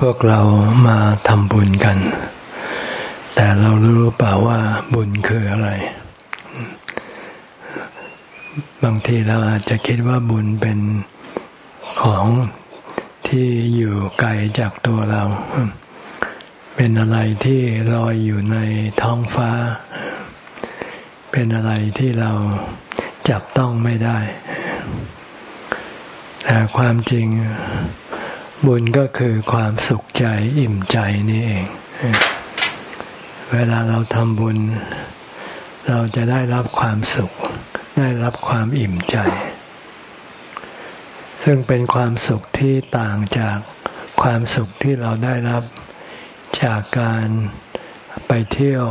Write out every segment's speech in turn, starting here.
พวกเรามาทำบุญกัน แต่เรารู้เปล่าว่าบุญคืออะไร บางทีเราอาจจะคิดว่าบุญเป็นของที่อยู่ไกลจากตัวเรา เป็นอะไรที่ลอยอยู่ในท้องฟ้า เป็นอะไรที่เราจับต้องไม่ได้ แต่ความจริง บุญก็คือความสุขใจอิ่มใจนี่เอง เวลาเราทำบุญ เราจะได้รับความสุข ได้รับความอิ่มใจ ซึ่งเป็นความสุขที่ต่างจากความสุขที่เราได้รับจากการไปเที่ยว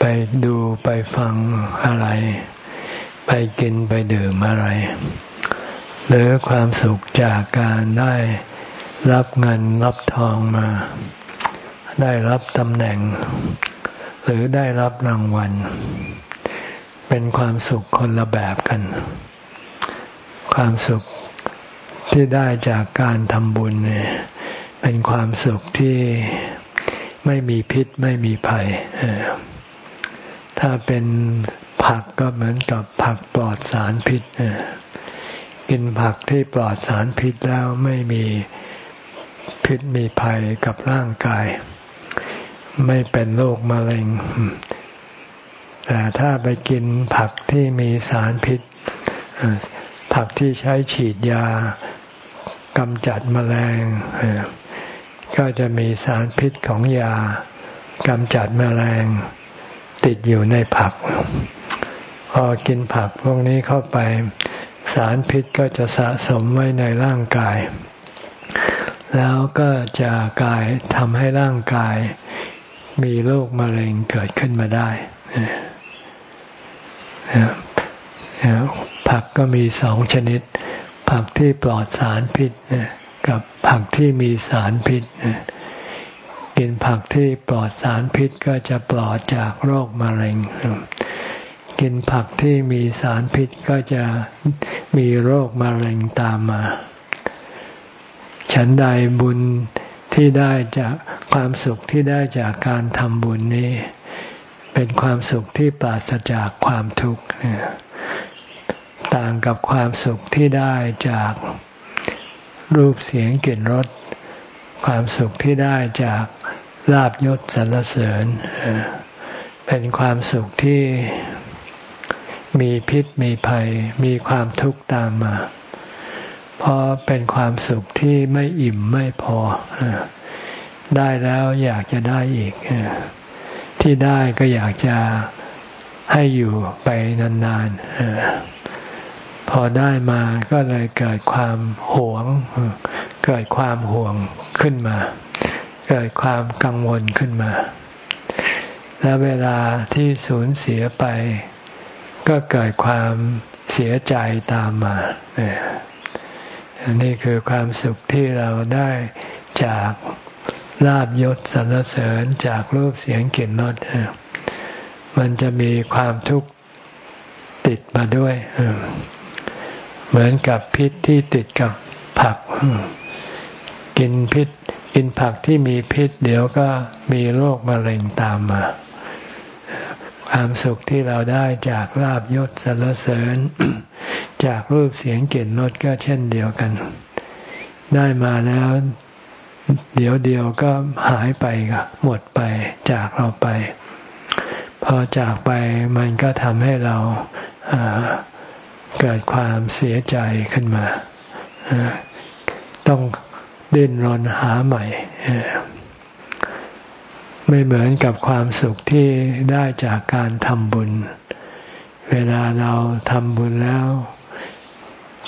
ไปดูไปฟังอะไร ไปกินไปดื่มอะไร หรือความสุขจากการได้รับเงินรับทองมา ได้รับตำแหน่ง หรือได้รับรางวัล เป็นความสุขคนละแบบกัน ความสุขที่ได้จากการทำบุญเนี่ยเป็นความสุขที่ไม่มีพิษไม่มีภัย ถ้าเป็นผักก็เหมือนกับผักปลอดสารพิษ กินผักที่ปลอดสารพิษแล้วไม่มีพิษมีภัยกับร่างกาย ไม่เป็นโรคมะเร็ง แต่ถ้าไปกินผักที่มีสารพิษ ผักที่ใช้ฉีดยากำจัดมแมลง ก็จะมีสารพิษของยากำจัดมแมลง ติดอยู่ในผัก พอกินผักพวกนี้เข้าไป สารพิษก็จะสะสมไว้ในร่างกาย แล้วก็จะกลายทำให้ร่างกาย มีโรคมะเร็งเกิดขึ้นมาได้ผักก็มีสองชนิด ผักที่ปลอดสารพิษกับผักที่มีสารพิษกินผักที่ปลอดสารพิษก็จะปลอดจากโรคมะเร็ง กินผักที่มีสารพิษก็จะมีโรคมะเร็งตามมา ฉันใดบุญที่ได้จากความสุขที่ได้จากการทำบุญนี้ เป็นความสุขที่ปราศจากความทุกข์ต่างกับความสุขที่ได้จากรูปเสียงกลิ่นรสความสุขที่ได้จากลาบยศสรรเสริญ เป็นความสุขที่ มีพิษมีภัย มีความทุกข์ตามมา เพราะเป็นความสุขที่ไม่อิ่มไม่พอ ได้แล้วอยากจะได้อีก ที่ได้ก็อยากจะให้อยู่ไปนานๆ พอได้มาก็เลยเกิดความหวง เกิดความห่วงขึ้นมา เกิดความกังวลขึ้นมา และเวลาที่สูญเสียไป ก็เกิดความเสียใจตามมานี่คือความสุขที่เราได้จากลาบยศสรรเสริญจากรูปเสียงกลิ่นรสมันจะมีความทุกข์ติดมาด้วย เหมือนกับพิษที่ติดกับผัก กินพิษกินผักที่มีพิษ เดี๋ยวก็มีโรคมะเร็งตามมา ความสุขที่เราได้จากลาบยศสรรเสริญ จากรูปเสียงกลิ่นรสก็เช่นเดียวกัน ได้มาแล้ว เดี๋ยวเดียวก็หายไปก็หมดไปจากเราไป พอจากไปมันก็ทำให้เราเกิดความเสียใจขึ้นมา ต้องดิ้นรนหาใหม่ ไม่เหมือนกับความสุขที่ได้จากการทำบุญ เวลาเราทำบุญแล้ว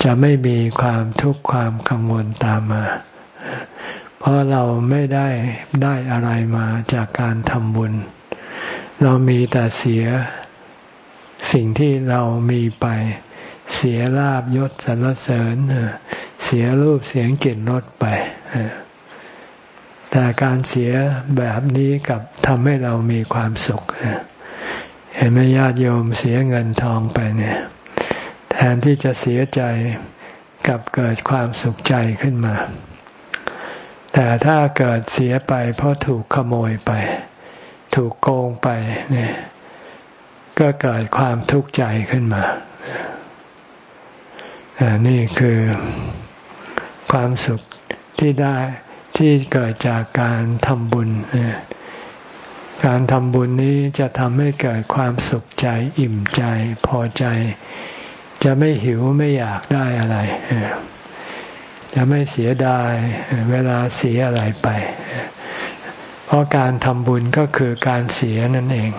จะไม่มีความทุกข์ความกังวลตามมา เพราะเราไม่ได้ได้อะไรมาจากการทำบุญ เรามีแต่เสียสิ่งที่เรามีไป เสียลาบยศสรรเสริญ เสียรูปเสียงกลิ่นรสไป แต่การเสียแบบนี้กับทำให้เรามีความสุข เห็นไหมญาติโยมเสียเงินทองไปเนี่ย แทนที่จะเสียใจกับเกิดความสุขใจขึ้นมา แต่ถ้าเกิดเสียไป เพราะถูกขโมยไป ถูกโกงไปเนี่ยก็เกิดความทุกข์ใจขึ้นมา นี่คือความสุขที่ได้ ที่เกิดจากการทำบุญ การทำบุญนี้จะทำให้เกิดความสุขใจอิ่มใจพอใจ จะไม่หิวไม่อยากได้อะไร จะไม่เสียดายเวลาเสียอะไรไป เพราะการทำบุญก็คือการเสียนั่นเอง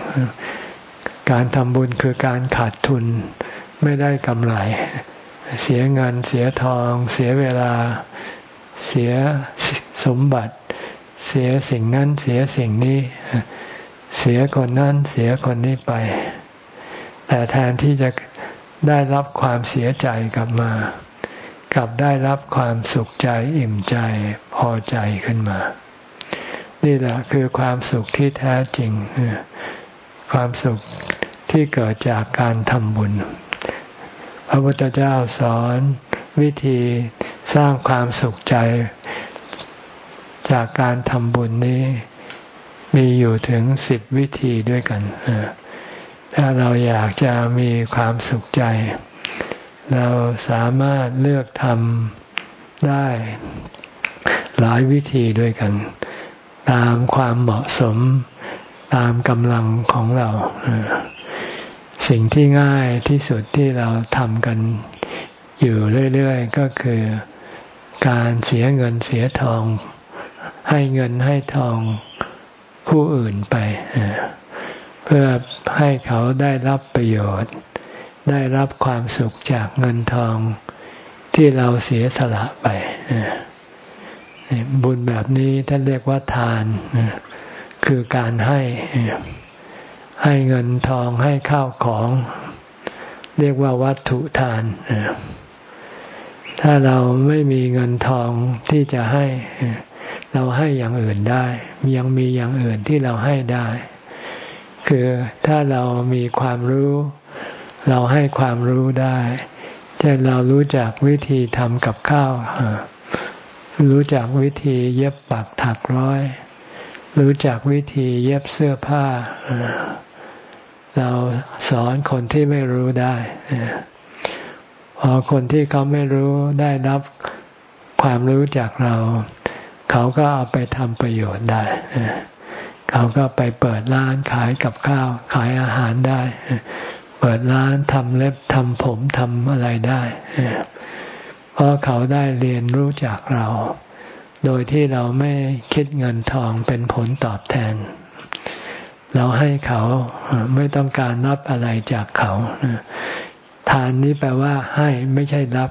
การทำบุญคือการขาดทุนไม่ได้กำไร เสียเงินเสียทอง เสียเวลาเสีย สมบัติ เสียสิ่งนั้นเสียสิ่งนี้ เสียคนนั้นเสียคนนี้ไป แต่แทนที่จะได้รับความเสียใจกลับมา กลับได้รับความสุขใจอิ่มใจพอใจขึ้นมา นี่แหละคือความสุขที่แท้จริง ความสุขที่เกิดจากการทำบุญ พระพุทธเจ้าสอนวิธีสร้างความสุขใจ จากการทำบุญนี้มีอยู่ถึงสิบวิธีด้วยกัน ถ้าเราอยากจะมีความสุขใจ เราสามารถเลือกทำได้หลายวิธีด้วยกัน ตามความเหมาะสมตามกำลังของเรา สิ่งที่ง่ายที่สุดที่เราทำกันอยู่เรื่อย ๆ ก็คือการเสียเงินเสียทอง ให้เงินให้ทองผู้อื่นไป เพื่อให้เขาได้รับประโยชน์ ได้รับความสุขจากเงินทองที่เราเสียสละไป บุญแบบนี้ท่านเรียกว่าทาน คือการให้ให้เงินทองให้ข้าวของ เรียกว่าวัตถุทาน ถ้าเราไม่มีเงินทองที่จะให้ เราให้อย่างอื่นได้ ยังมีอย่างอื่นที่เราให้ได้ คือถ้าเรามีความรู้ เราให้ความรู้ได้เช่นเรารู้จักวิธีทำกับข้าว รู้จักวิธีเย็บปักถักร้อย รู้จักวิธีเย็บเสื้อผ้า เราสอนคนที่ไม่รู้ได้พอคนที่เขาไม่รู้ได้รับความรู้จากเรา เขาก็เอาไปทำประโยชน์ได้ เขาก็ไปเปิดร้านขายกับข้าว ขายอาหารได้ เปิดร้านทำเล็บทำผมทำอะไรได้ เพราะเขาได้เรียนรู้จากเรา โดยที่เราไม่คิดเงินทองเป็นผลตอบแทน เราให้เขาไม่ต้องการรับอะไรจากเขา ทานนี้แปลว่าให้ไม่ใช่รับ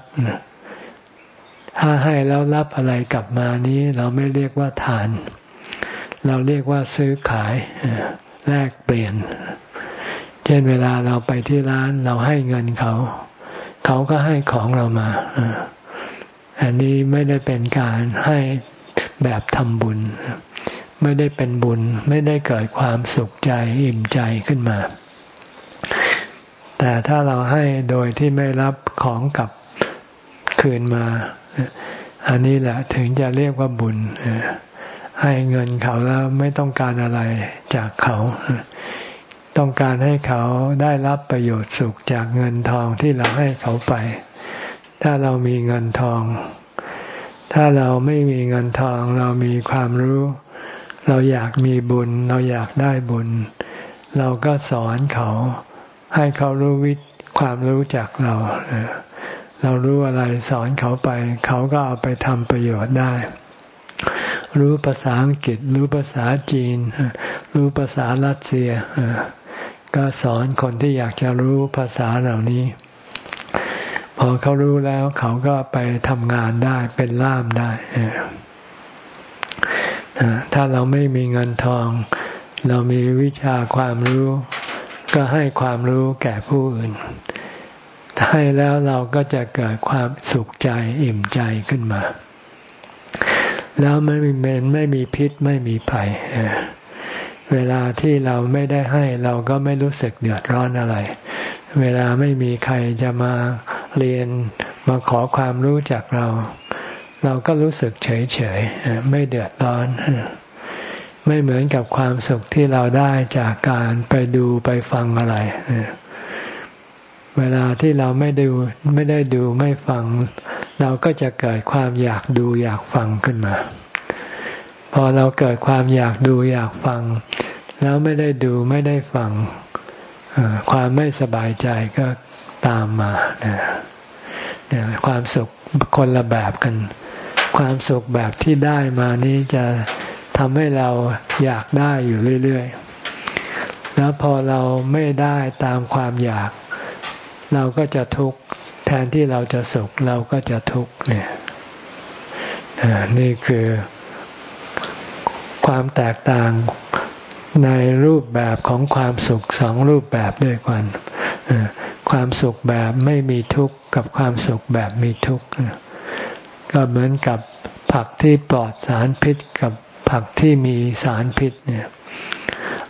ถ้าให้แล้วรับอะไรกลับมานี้ เราไม่เรียกว่าทาน เราเรียกว่าซื้อขายแลกเปลี่ยน เช่นเวลาเราไปที่ร้านเราให้เงินเขา เขาก็ให้ของเรามาอันนี้ไม่ได้เป็นการให้แบบทำบุญ ไม่ได้เป็นบุญ ไม่ได้เกิดความสุขใจอิ่มใจขึ้นมา แต่ถ้าเราให้โดยที่ไม่รับของกลับคืนมา อันนี้แหละถึงจะเรียกว่าบุญให้เงินเขาแล้วไม่ต้องการอะไรจากเขา ต้องการให้เขาได้รับประโยชน์สุขจากเงินทองที่เราให้เขาไป ถ้าเรามีเงินทอง ถ้าเราไม่มีเงินทอง เรามีความรู้ เราอยากมีบุญ เราอยากได้บุญ เราก็สอนเขา ให้เขารู้วิความรู้จากเราเเรารู้อะไรสอนเขาไป เขาก็เอาไปทำประโยชน์ได้ รู้ภาษาอังกฤษ รู้ภาษาจีน รู้ภาษารัสเซีย ก็สอนคนที่อยากจะรู้ภาษาเหล่านี้ พอเขารู้แล้วเขาก็ไปทำงานได้เป็นล่ามได้ ถ้าเราไม่มีเงินทอง เรามีวิชาความรู้ ก็ให้ความรู้แก่ผู้อื่น ให้แล้วเราก็จะเกิดความสุขใจอิ่มใจขึ้นมา แล้วไม่มีเมนไม่มีพิษไม่มีภัยเวลาที่เราไม่ได้ให้เราก็ไม่รู้สึกเดือดร้อนอะไร เวลาไม่มีใครจะมาเรียนมาขอความรู้จากเรา เราก็รู้สึกเฉยเฉยไม่เดือดร้อน ไม่เหมือนกับความสุขที่เราได้จากการไปดูไปฟังอะไร เวลาที่เราไม่ไดูไม่ได้ดูไม่ฟัง เราก็จะเกิดความอยากดูอยากฟังขึ้นมา พอเราเกิดความอยากดูอยากฟัง แล้วไม่ได้ดูไม่ได้ฟัง ความไม่สบายใจก็ตามมาความสุขคนละแบบกัน ความสุขแบบที่ได้มานี้จะทำให้เราอยากได้อยู่เรื่อย ๆ แล้วพอเราไม่ได้ตามความอยาก เราก็จะทุกข์แทนที่เราจะสุขเราก็จะทุกข์เนี่ยนี่คือความแตกต่างในรูปแบบของความสุขสองรูปแบบด้วยกันความสุขแบบไม่มีทุกข์กับความสุขแบบมีทุกข์ก็เหมือนกับผักที่ปลอดสารพิษกับผักที่มีสารพิษเนี่ย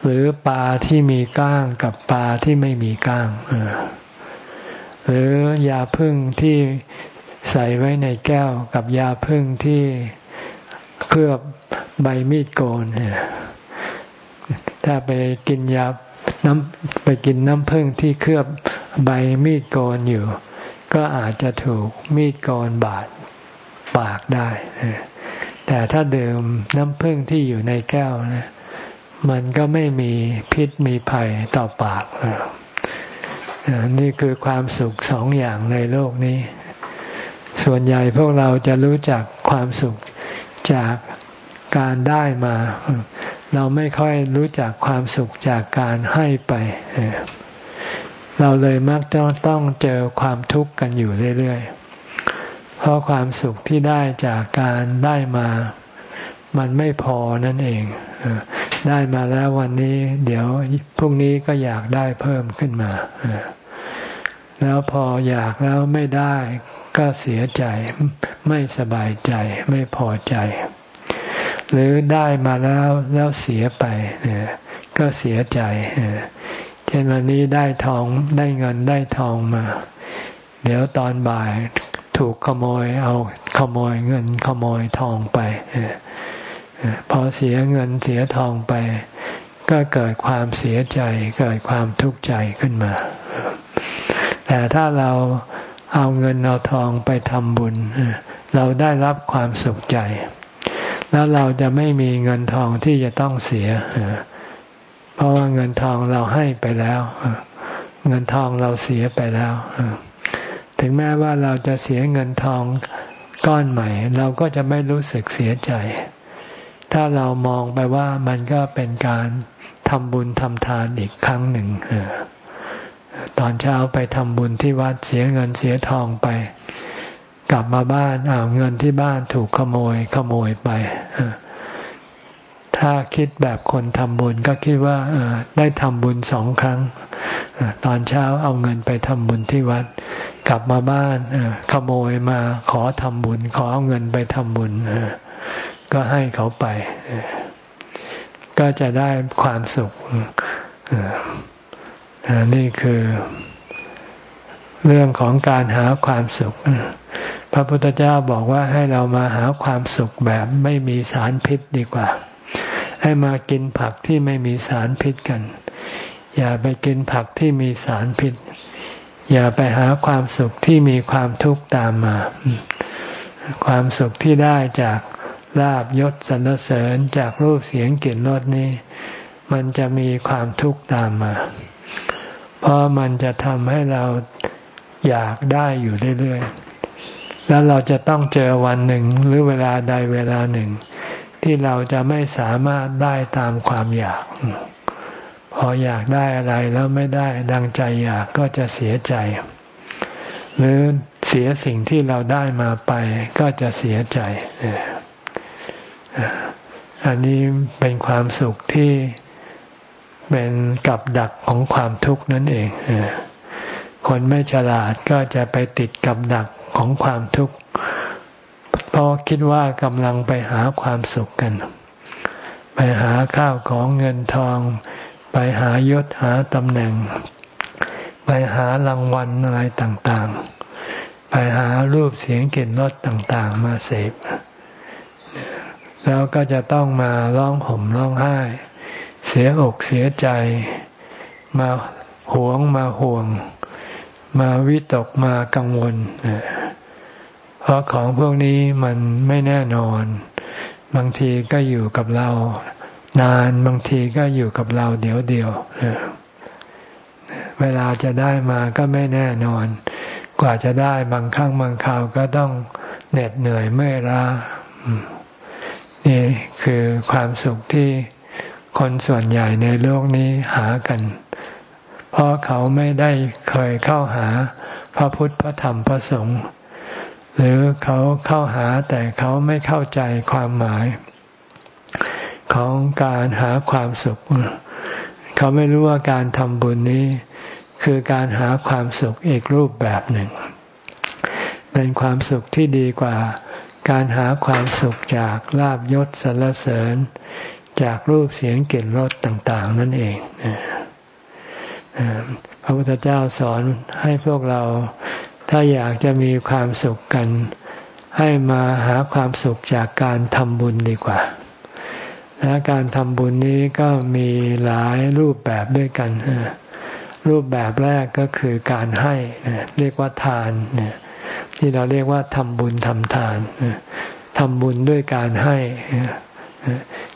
หรือปลาที่มีก้างกับปลาที่ไม่มีก้าง เหรือยาพึ่งที่ใส่ไว้ในแก้วกับยาพึ่งที่เคลือบใบมีดโกน ถ้าไปกินยาน้ำไปกินน้ำพึ่งที่เคลือบใบมีดโกนอยู่ ก็อาจจะถูกมีดโกนบาดปากได้ แต่ถ้าดื่มน้ำพึ่งที่อยู่ในแก้วนะมันก็ไม่มีพิษมีภัยต่อปาก นี่คือความสุขสองอย่างในโลกนี้ ส่วนใหญ่พวกเราจะรู้จักความสุขจากการได้มา เราไม่ค่อยรู้จักความสุขจากการให้ไป เราเลยมักต้องต้องเจอความทุกข์กันอยู่เรื่อยๆ เพราะความสุขที่ได้จากการได้มา มันไม่พอนั่นเองได้มาแล้ววันนี้ เดี๋ยวพรุ่งนี้ก็อยากได้เพิ่มขึ้นมาแล้วพออยากแล้วไม่ได้ก็เสียใจ ไม่สบายใจ ไม่พอใจ หรือได้มาแล้วแล้วเสียไปก็เสียใจเช่นวันนี้ได้ทองได้เงินได้ทองมา เดี๋ยวตอนบ่ายถูกขโมยเอาขโมยเงินขโมยทองไป พอเสียเงินเสียทองไป ก็เกิดความเสียใจ เกิดความทุกข์ใจขึ้นมา แต่ถ้าเราเอาเงินเอาทองไปทำบุญ เราได้รับความสุขใจ แล้วเราจะไม่มีเงินทองที่จะต้องเสีย เพราะว่าเงินทองเราให้ไปแล้ว เงินทองเราเสียไปแล้ว ถึงแม้ว่าเราจะเสียเงินทองก้อนใหม่ เราก็จะไม่รู้สึกเสียใจ ถ้าเรามองไปว่ามันก็เป็นการทำบุญทำทานอีกครั้งหนึ่งเตอนเช้าไปทำบุญที่วัดเสียเงินเสียทองไป กลับมาบ้านเอาเงินที่บ้านถูกขโมยขโมยไปถ้าคิดแบบคนทำบุญก็คิดว่าได้ทำบุญสองครั้ง ตอนเช้าเอาเงินไปทำบุญที่วัด กลับมาบ้านขโมยมาขอทำบุญ ขอเอาเงินไปทำบุญ ก็ให้เขาไป ก็จะได้ความสุขนี่คือเรื่องของการหาความสุข พระพุทธเจ้าบอกว่าให้เรามาหาความสุขแบบไม่มีสารพิษดีกว่า ให้มากินผักที่ไม่มีสารพิษกัน อย่าไปกินผักที่มีสารพิษ อย่าไปหาความสุขที่มีความทุกข์ตามมา ความสุขที่ได้จาก ลาบยศสรรเสริญจากรูปเสียงกลิ่นรสนี้ มันจะมีความทุกข์ตามมา เพราะมันจะทำให้เราอยากได้อยู่เรื่อยๆ แล้วเราจะต้องเจอวันหนึ่งหรือเวลาใดเวลาหนึ่ง ที่เราจะไม่สามารถได้ตามความอยาก พออยากได้อะไรแล้วไม่ได้ดังใจอยากก็จะเสียใจ หรือเสียสิ่งที่เราได้มาไปก็จะเสียใจ อันนี้เป็นความสุขที่เป็นกับดักของความทุกข์นั่นเองคนไม่ฉลาดก็จะไปติดกับดักของความทุกข์เพราะคิดว่ากำลังไปหาความสุขกัน ไปหาข้าวของเงินทอง ไปหายศหาตำแหน่ง ไปหารางวัลอะไรต่างๆ ไปหารูปเสียงกลิ่นรสต่างๆ มาเสพ แล้วก็จะต้องมาร้องห่มร้องไห้ เสียอกเสียใจ มาหวงมาห่วง มาวิตกมากังวล เพราะของพวกนี้มันไม่แน่นอน บางทีก็อยู่กับเรา นานบางทีก็อยู่กับเราเดี๋ยวเดียวเวลาจะได้มาก็ไม่แน่นอน กว่าจะได้บางครั้งบางคราวก็ต้องเหน็ดเหนื่อยเมื่อยล้า นี่คือความสุขที่คนส่วนใหญ่ในโลกนี้หากัน เพราะเขาไม่ได้เคยเข้าหาพระพุทธพระธรรมพระสงฆ์หรือเขาเข้าหาแต่เขาไม่เข้าใจความหมาย ของการหาความสุข เขาไม่รู้ว่าการทำบุญนี้ คือการหาความสุขอีกรูปแบบหนึ่ง เป็นความสุขที่ดีกว่า การหาความสุขจากลาบยศสรรเสริญ จากรูปเสียงกลิ่นรสต่าง ๆ นั่นเองพระพุทธเจ้าสอนให้พวกเราถ้าอยากจะมีความสุขกัน ให้มาหาความสุขจากการทำบุญดีกว่า และการทำบุญนี้ก็มีหลายรูปแบบด้วยกันรูปแบบแรกก็คือการให้เรียกว่าทานเนี่ย ที่เราเรียกว่าทำบุญทำทานทำบุญด้วยการให้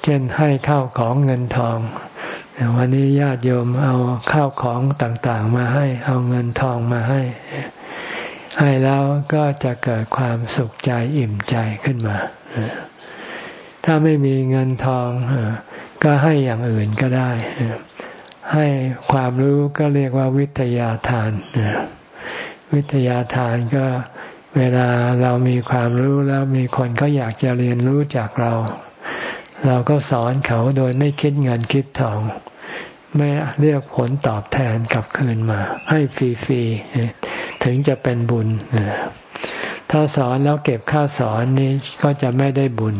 เช่นให้ข้าวของเงินทอง วันนี้ญาติโยมเอาข้าวของต่างๆ มาให้ เอาเงินทองมาให้ ให้แล้วก็จะเกิดความสุขใจอิ่มใจขึ้นมา ถ้าไม่มีเงินทองก็ให้อย่างอื่นก็ได้ ให้ความรู้ก็เรียกว่าวิทยาทาน วิทยาทานก็เวลาเรามีความรู้แล้วมีคนเขาอยากจะเรียนรู้จากเรา เราก็สอนเขาโดยไม่คิดเงินคิดทอง ไม่เรียกผลตอบแทนกลับคืนมา ให้ฟรีๆถึงจะเป็นบุญถ้าสอนแล้วเก็บค่าสอนนี้ก็จะไม่ได้บุญ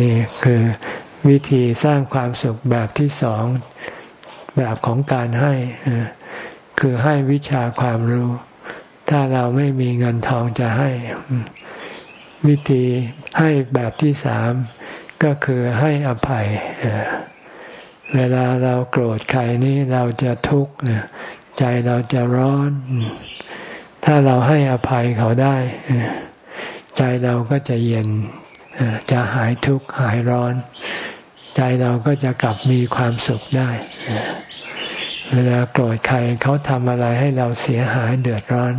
นี่คือวิธีสร้างความสุขแบบที่สองแบบของการให้ คือให้วิชาความรู้ ถ้าเราไม่มีเงินทองจะให้ วิธีให้แบบที่สามก็คือให้อภัย เวลาเราโกรธใครนี่เราจะทุกข์ใจเราจะร้อน ถ้าเราให้อภัยเขาได้ ใจเราก็จะเย็น จะหายทุกข์หายร้อน ใจเราก็จะกลับมีความสุขได้ เวลาโกรธใครเขาทำอะไรให้เราเสียหายเดือดร้อน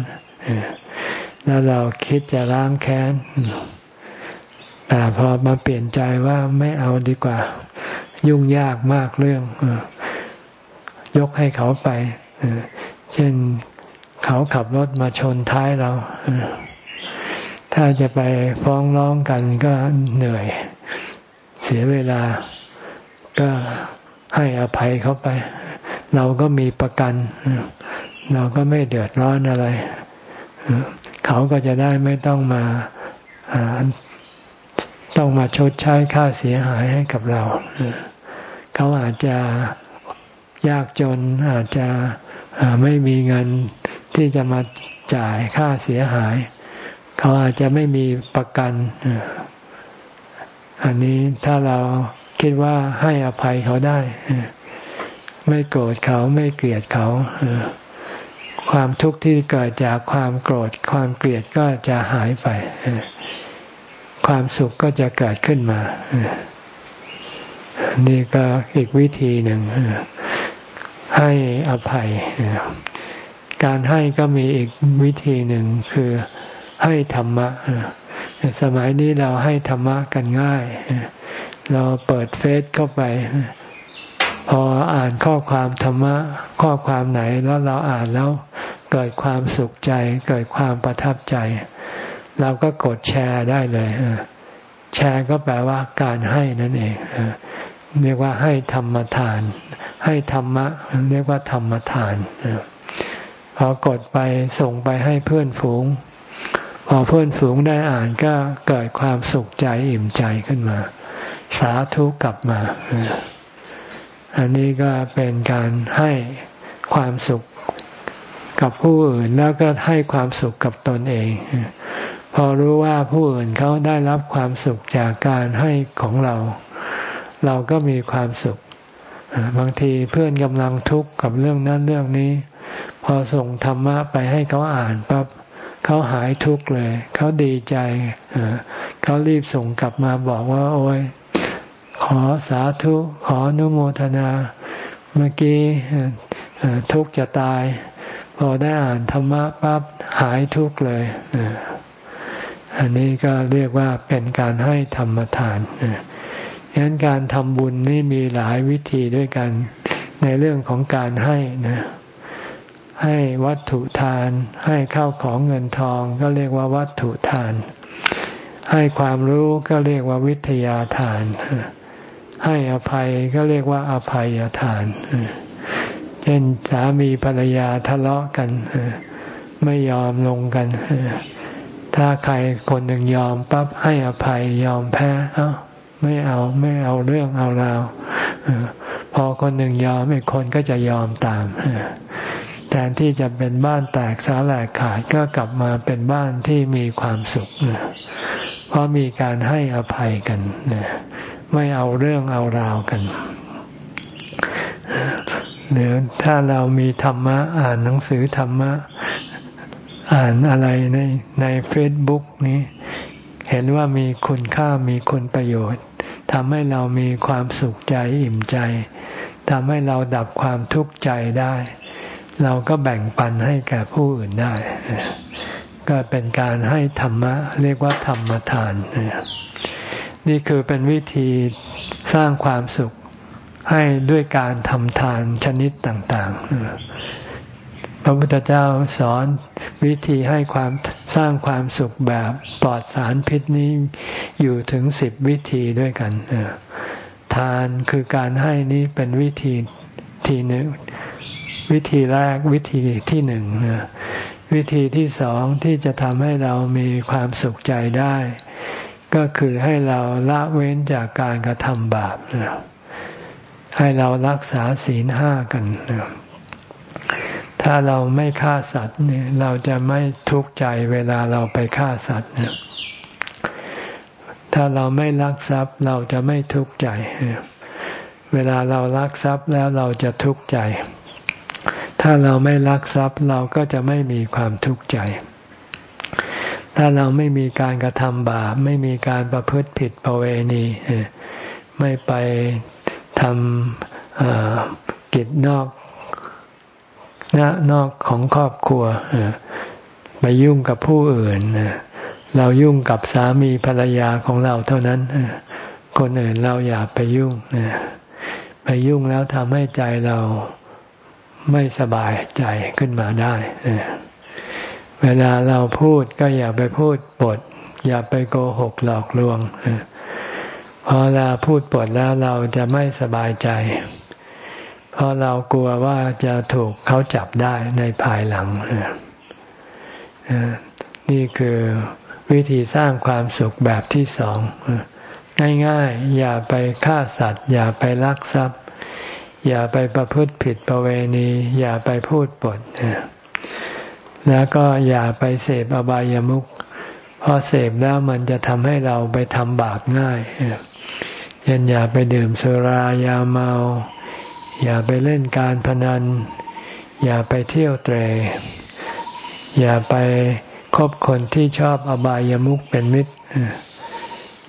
แล้วเราคิดจะล้างแค้น แต่พอมาเปลี่ยนใจว่าไม่เอาดีกว่า ยุ่งยากมากเรื่อง ยกให้เขาไป เช่นเขาขับรถมาชนท้ายเรา ถ้าจะไปฟ้องร้องกันก็เหนื่อย เสียเวลาก็ให้อภัยเขาไป เราก็มีประกัน เราก็ไม่เดือดร้อนอะไร เขาก็จะได้ไม่ต้องมาต้องมาชดใช้ค่าเสียหายให้กับเรา เขาอาจจะยากจนอาจจะไม่มีเงินที่จะมาจ่ายค่าเสียหาย เขาอาจจะไม่มีประกัน อันนี้ถ้าเราคิดว่าให้อภัยเขาได้ ไม่โกรธเขาไม่เกลียดเขาความทุกข์ที่เกิดจากความโกรธความเกลียดก็จะหายไปความสุขก็จะเกิดขึ้นมานี่ก็อีกวิธีหนึ่งให้อภัย การให้ก็มีอีกวิธีหนึ่งคือให้ธรรมะ สมัยนี้เราให้ธรรมะกันง่าย เราเปิดเฟซเข้าไป พออ่านข้อความธรรมะข้อความไหนแล้วเราอ่านแล้วเกิดความสุขใจ เกิดความประทับใจ เราก็กดแชร์ได้เลยแชร์ก็แปลว่าการให้นั่นเองเรียกว่าให้ธรรมทาน ให้ธรรมะ เรียกว่าธรรมทานพอกดไปส่งไปให้เพื่อนฝูง พอเพื่อนฝูงได้อ่านก็เกิดความสุขใจอิ่มใจขึ้นมา สาธุกลับมา อันนี้ก็เป็นการให้ความสุขกับผู้อื่นแล้วก็ให้ความสุขกับตนเอง พอรู้ว่าผู้อื่นเขาได้รับความสุขจากการให้ของเรา เราก็มีความสุข บางทีเพื่อนกำลังทุกข์กับเรื่องนั้นเรื่องนี้ พอส่งธรรมะไปให้เขาอ่านปั๊บเขาหายทุกข์เลย เขาดีใจ เขารีบส่งกลับมาบอกว่า โอ้ย ขอสาธุ ขอนุโมทนา เมื่อกี้ทุกจะตาย พอได้อ่านธรรมะปั๊บหายทุกเลย อันนี้ก็เรียกว่าเป็นการให้ธรรมทานฉะนั้นการทำบุญนี่มีหลายวิธีด้วยกันในเรื่องของการให้นะให้วัตถุทาน ให้ข้าวของเงินทองก็เรียกว่าวัตถุทาน ให้ความรู้ก็เรียกว่าวิทยาทาน ให้อภัยก็เรียกว่าอภัยทาน เช่นสามีภรรยาทะเลาะกัน ไม่ยอมลงกัน ถ้าใครคนหนึ่งยอมปั๊บให้อภัยยอมแพ้ เอ้าไม่เอาไม่เอาเรื่องเอาราวพอคนหนึ่งยอมอีกคนก็จะยอมตามแทนที่จะเป็นบ้านแตกสาแหลกขาดก็กลับมาเป็นบ้านที่มีความสุขเพราะมีการให้อภัยกัน ไม่เอาเรื่องเอาราวกันหรือถ้าเรามีธรรมะอ่านหนังสือธรรมะอ่านอะไรในในเฟซบุ๊กนี้ เห็นว่ามีคุณค่ามีคุณประโยชน์ทำให้เรามีความสุขใจอิ่มใจทำให้เราดับความทุกข์ใจได้ เราก็แบ่งปันให้แก่ผู้อื่นได้ ก็เป็นการให้ธรรมะ เรียกว่าธรรมทาน นี่คือเป็นวิธีสร้างความสุขให้ด้วยการทำทานชนิดต่างๆ พระพุทธเจ้าสอนวิธีให้ความสร้างความสุขแบบปลอดสารพิษนี้อยู่ถึงสิบวิธีด้วยกัน ทานคือการให้นี้เป็นวิธีทีหนึ่ง วิธีแรกวิธีที่หนึ่ง วิธีที่สองที่จะทำให้เรามีความสุขใจได้ ก็คือให้เราละเว้นจากการกระทำบาปให้เรารักษาศีลห้ากัน ถ้าเราไม่ฆ่าสัตว์เนี่ยเราจะไม่ทุกข์ใจเวลาเราไปฆ่าสัตว์เนี่ยถ้าเราไม่รักทรัพย์เราจะไม่ทุกข์ใจ เวลาเรารักทรัพย์แล้วเราจะทุกข์ใจ ถ้าเราไม่รักทรัพย์เราก็จะไม่มีความทุกข์ใจ ถ้าเราไม่มีการกระทำบาปไม่มีการประพฤติผิดประเวณี ไม่ไปทำกิจนอกนอกของครอบครัวไปยุ่งกับผู้อื่น เรายุ่งกับสามีภรรยาของเราเท่านั้น คนอื่นเราอย่าไปยุ่งไปยุ่งแล้วทำให้ใจเราไม่สบายใจขึ้นมาได้ เวลาเราพูดก็อย่าไปพูดปด อย่าไปโกหกหลอกลวงพอเราพูดปดแล้วเราจะไม่สบายใจ เพราะเรากลัวว่าจะถูกเขาจับได้ในภายหลัง นี่คือวิธีสร้างความสุขแบบที่สอง ง่ายๆ อย่าไปฆ่าสัตว์ อย่าไปลักทรัพย์ อย่าไปประพฤติผิดประเวณี อย่าไปพูดปด แล้วก็อย่าไปเสพอบายามุขเพอเสพแล้วมันจะทำให้เราไปทำบาปง่ายเช่นอย่าไปดื่มสุรายาเมา อย่าไปเล่นการพนัน อย่าไปเที่ยวเตร อย่าไปคบคนที่ชอบอบายามุขเป็นมิตร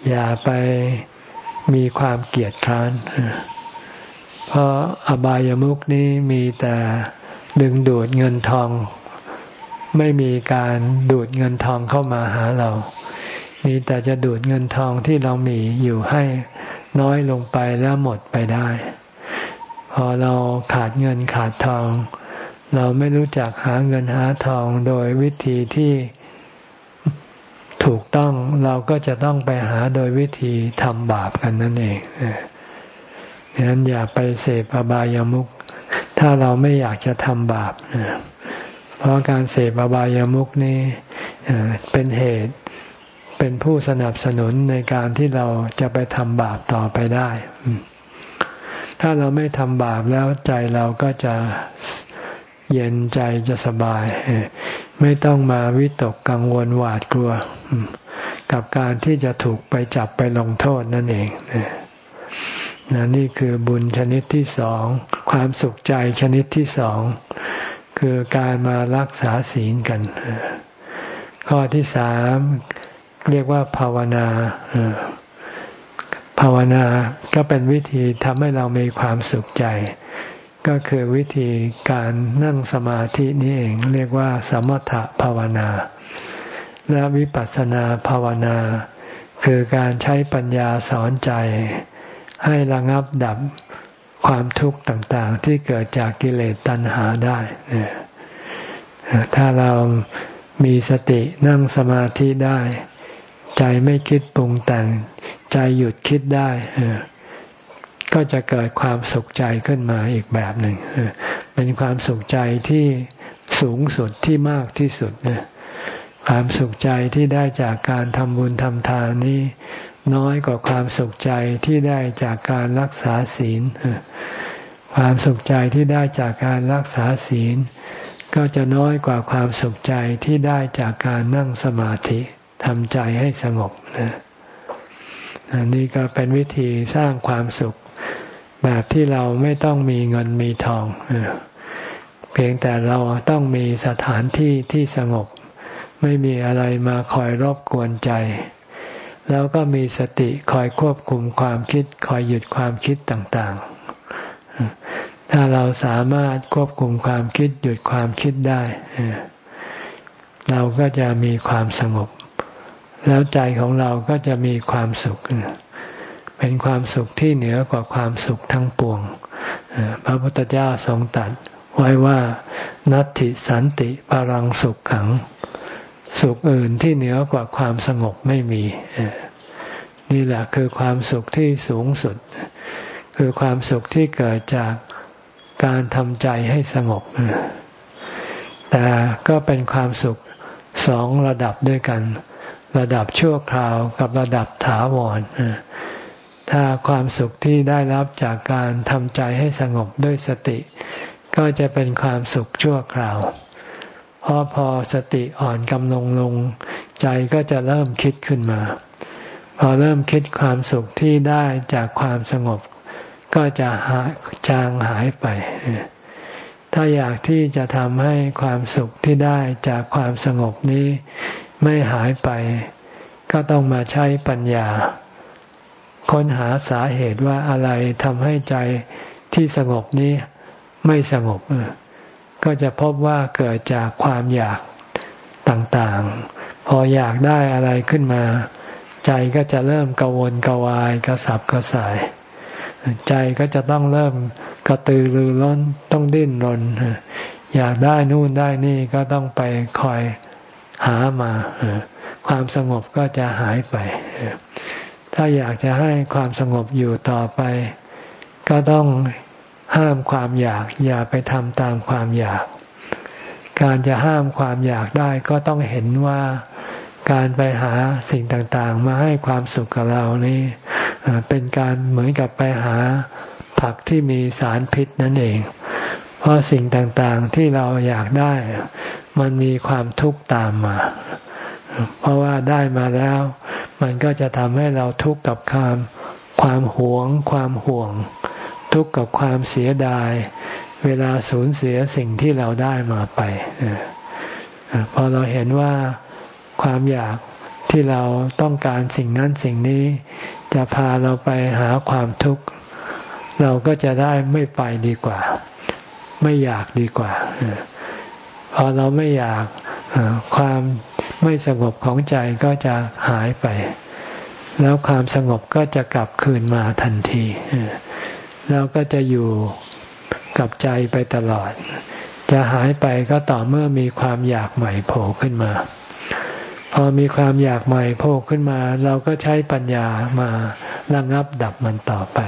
อย่าไปมีความเกลียดค้าน เพราะอบายามุกนี้มีแต่ดึงดูดเงินทอง ไม่มีการดูดเงินทองเข้ามาหาเรา มีแต่จะดูดเงินทองที่เรามีอยู่ให้น้อยลงไปแล้วหมดไปได้ พอเราขาดเงินขาดทอง เราไม่รู้จักหาเงินหาทองโดยวิธีที่ถูกต้องเราก็จะต้องไปหาโดยวิธีทำบาปกันนั่นเองฉะนั้นอย่าไปเสพอบายามุขถ้าเราไม่อยากจะทำบาป เพราะการเสพอบายามุขนี้เป็นเหตุเป็นผู้สนับสนุนในการที่เราจะไปทำบาปต่อไปได้ ถ้าเราไม่ทำบาปแล้วใจเราก็จะเย็นใจจะสบาย ไม่ต้องมาวิตกกังวลหวาดกลัว กับการที่จะถูกไปจับไปลงโทษนั่นเองนนี่คือบุญชนิดที่สอง ความสุขใจชนิดที่สอง คือการมารักษาศีลกัน ข้อที่สามเรียกว่าภาวนาภาวนาก็เป็นวิธีทำให้เรามีความสุขใจ ก็คือวิธีการนั่งสมาธินี่เอง เรียกว่า สมถภาวนา และวิปัสสนาภาวนา คือการใช้ปัญญาสอนใจ ให้ระงับดับ ความทุกข์ต่างๆ ที่เกิดจากกิเลสตัณหาได้ถ้าเรามีสตินั่งสมาธิได้ ใจไม่คิดปรุงแต่ง ใจหยุดคิดได้ก็จะเกิดความสุขใจขึ้นมาอีกแบบหนึ่งเป็นความสุขใจที่สูงสุดที่มากที่สุดความสุขใจที่ได้จากการทำบุญทำทานนี้ น้อยกว่าความสุขใจที่ได้จากการรักษาศีล ความสุขใจที่ได้จากการรักษาศีล ก็จะน้อยกว่าความสุขใจที่ได้จากการนั่งสมาธิทำใจให้สงบนะอันนี้ก็เป็นวิธีสร้างความสุขแบบที่เราไม่ต้องมีเงินมีทองเพียงแต่เราต้องมีสถานที่ที่สงบ ไม่มีอะไรมาคอยรบกวนใจ แล้วก็มีสติคอยควบคุมความคิด คอยหยุดความคิดต่างๆ ถ้าเราสามารถควบคุมความคิดหยุดความคิดได้ เราก็จะมีความสงบ แล้วใจของเราก็จะมีความสุข เป็นความสุขที่เหนือกว่าความสุขทั้งปวง พระพุทธเจ้าทรงตรัสไว้ว่า นัตติสันติปรังสุขขัง สุขอื่นที่เหนือกว่าความสงบไม่มี นี่แหละคือความสุขที่สูงสุด คือความสุขที่เกิดจากการทำใจให้สงบ แต่ก็เป็นความสุขสองระดับด้วยกัน ระดับชั่วคราวกับระดับถาวรถ้าความสุขที่ได้รับจากการทำใจให้สงบด้วยสติ ก็จะเป็นความสุขชั่วคราว เพราะพอสติอ่อนกำลังลง ใจก็จะเริ่มคิดขึ้นมา พอเริ่มคิดความสุขที่ได้จากความสงบ ก็จะหาจางหายไป ถ้าอยากที่จะทำให้ความสุขที่ได้จากความสงบนี้ไม่หายไป ก็ต้องมาใช้ปัญญา ค้นหาสาเหตุว่าอะไรทำให้ใจที่สงบนี้ไม่สงบ ก็จะพบว่าเกิดจากความอยากต่างๆ พออยากได้อะไรขึ้นมา ใจก็จะเริ่มกังวลกวายกระสับกระส่าย ใจก็จะต้องเริ่มกระตือรือร้นต้องดิ้นรน อยากได้นู่นได้นี่ก็ต้องไปคอยหามา ความสงบก็จะหายไป ถ้าอยากจะให้ความสงบอยู่ต่อไป ก็ต้อง ห้ามความอยาก อย่าไปทำตามความอยาก การจะห้ามความอยากได้ก็ต้องเห็นว่าการไปหาสิ่งต่างๆ มาให้ความสุขกับเรานี่เป็นการเหมือนกับไปหาผักที่มีสารพิษนั่นเอง เพราะสิ่งต่างๆที่เราอยากได้ มันมีความทุกข์ตามมา เพราะว่าได้มาแล้ว มันก็จะทำให้เราทุกข์กับความความหวง ความห่วง ทุกข์กับความเสียดาย เวลาสูญเสียสิ่งที่เราได้มาไปพอเราเห็นว่าความอยากที่เราต้องการสิ่งนั้นสิ่งนี้ จะพาเราไปหาความทุกข์ เราก็จะได้ไม่ไปดีกว่า ไม่อยากดีกว่าพอเราไม่อยากความไม่สงบของใจก็จะหายไป แล้วความสงบก็จะกลับคืนมาทันที แล้วก็จะอยู่กับใจไปตลอด จะหายไปก็ต่อเมื่อมีความอยากใหม่โผล่ขึ้นมา พอมีความอยากใหม่โผล่ขึ้นมา เราก็ใช้ปัญญามาระงับดับมันต่อไป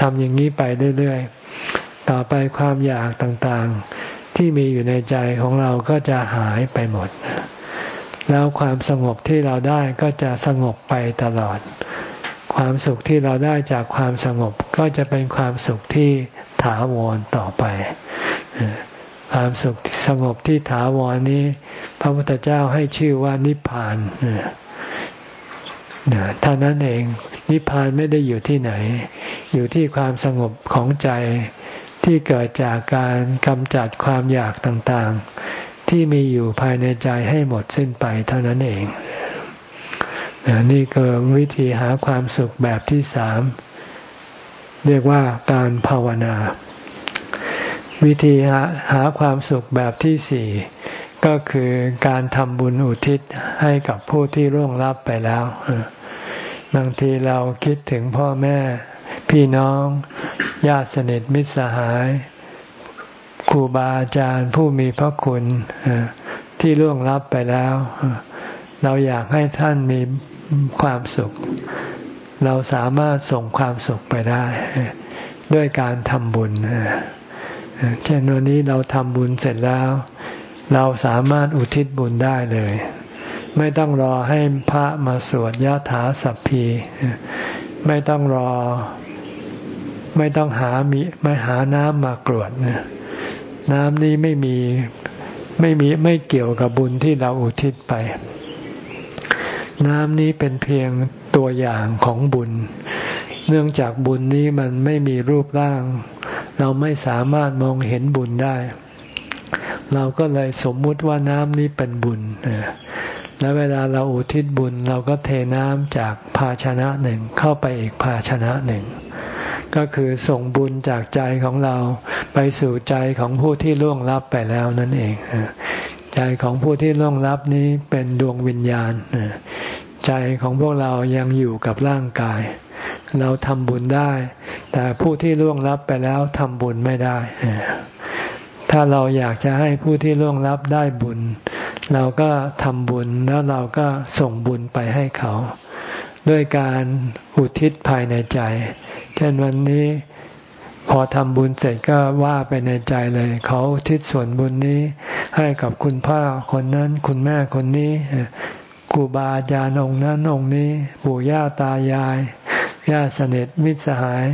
ทำอย่างนี้ไปเรื่อยๆ ต่อไปความอยากต่างๆ ที่มีอยู่ในใจของเราก็จะหายไปหมด แล้วความสงบที่เราได้ก็จะสงบไปตลอด ความสุขที่เราได้จากความสงบก็จะเป็นความสุขที่ถาวรต่อไป ความสุขสงบที่ถาวรนี้ พระพุทธเจ้าให้ชื่อว่านิพพานเท่านั้นเองนิพพานไม่ได้อยู่ที่ไหน อยู่ที่ความสงบของใจที่เกิดจากการกำจัดความอยากต่างๆ ที่มีอยู่ภายในใจให้หมดสิ้นไปเท่านั้นเอง นี่คือวิธีหาความสุขแบบที่สาม เรียกว่าการภาวนา วิธีหาหาความสุขแบบที่สี่ก็คือการทำบุญอุทิศให้กับผู้ที่ร่วงลับไปแล้ว บางทีเราคิดถึงพ่อแม่ พี่น้อง ญาติสนิทมิตรสหายครูบาอาจารย์ผู้มีพระคุณที่ร่วงลับไปแล้ว เราอยากให้ท่านมีความสุข เราสามารถส่งความสุขไปได้ ด้วยการทำบุญเช่นวันนี้เราทำบุญเสร็จแล้ว เราสามารถอุทิศบุญได้เลย ไม่ต้องรอให้พระมาสวดยะถาสัพพี ไม่ต้องรอ ไม่ต้องหามีไม่หาน้ำมากรวดน้ำนี้ไม่มีไม่มีไม่เกี่ยวกับบุญที่เราอุทิศไป น้ำนี้เป็นเพียงตัวอย่างของบุญ เนื่องจากบุญนี้มันไม่มีรูปร่าง เราไม่สามารถมองเห็นบุญได้ เราก็เลยสมมุติว่าน้ำนี้เป็นบุญแล้วเวลาเราอุทิศบุญเราก็เทน้ำจากภาชนะหนึ่งเข้าไปอีกภาชนะหนึ่ง ก็คือส่งบุญจากใจของเราไปสู่ใจของผู้ที่ล่วงลับไปแล้วนั่นเอง ใจของผู้ที่ล่วงลับนี้เป็นดวงวิญญาณ ใจของพวกเรายังอยู่กับร่างกาย เราทำบุญได้ แต่ผู้ที่ล่วงลับไปแล้วทำบุญไม่ได้ ถ้าเราอยากจะให้ผู้ที่ล่วงลับได้บุญ เราก็ทำบุญแล้วเราก็ส่งบุญไปให้เขา ด้วยการอุทิศภายในใจ เช่นวันนี้พอทำบุญเสร็จก็ว่าไปในใจเลย เขาทิศส่วนบุญนี้ให้กับคุณพ่อคนนั้นคุณแม่คนนี้ ครูบาอาจารย์องค์นั้นองค์นี้ปู่ย่าตายายญาติสนิทมิตรสหาย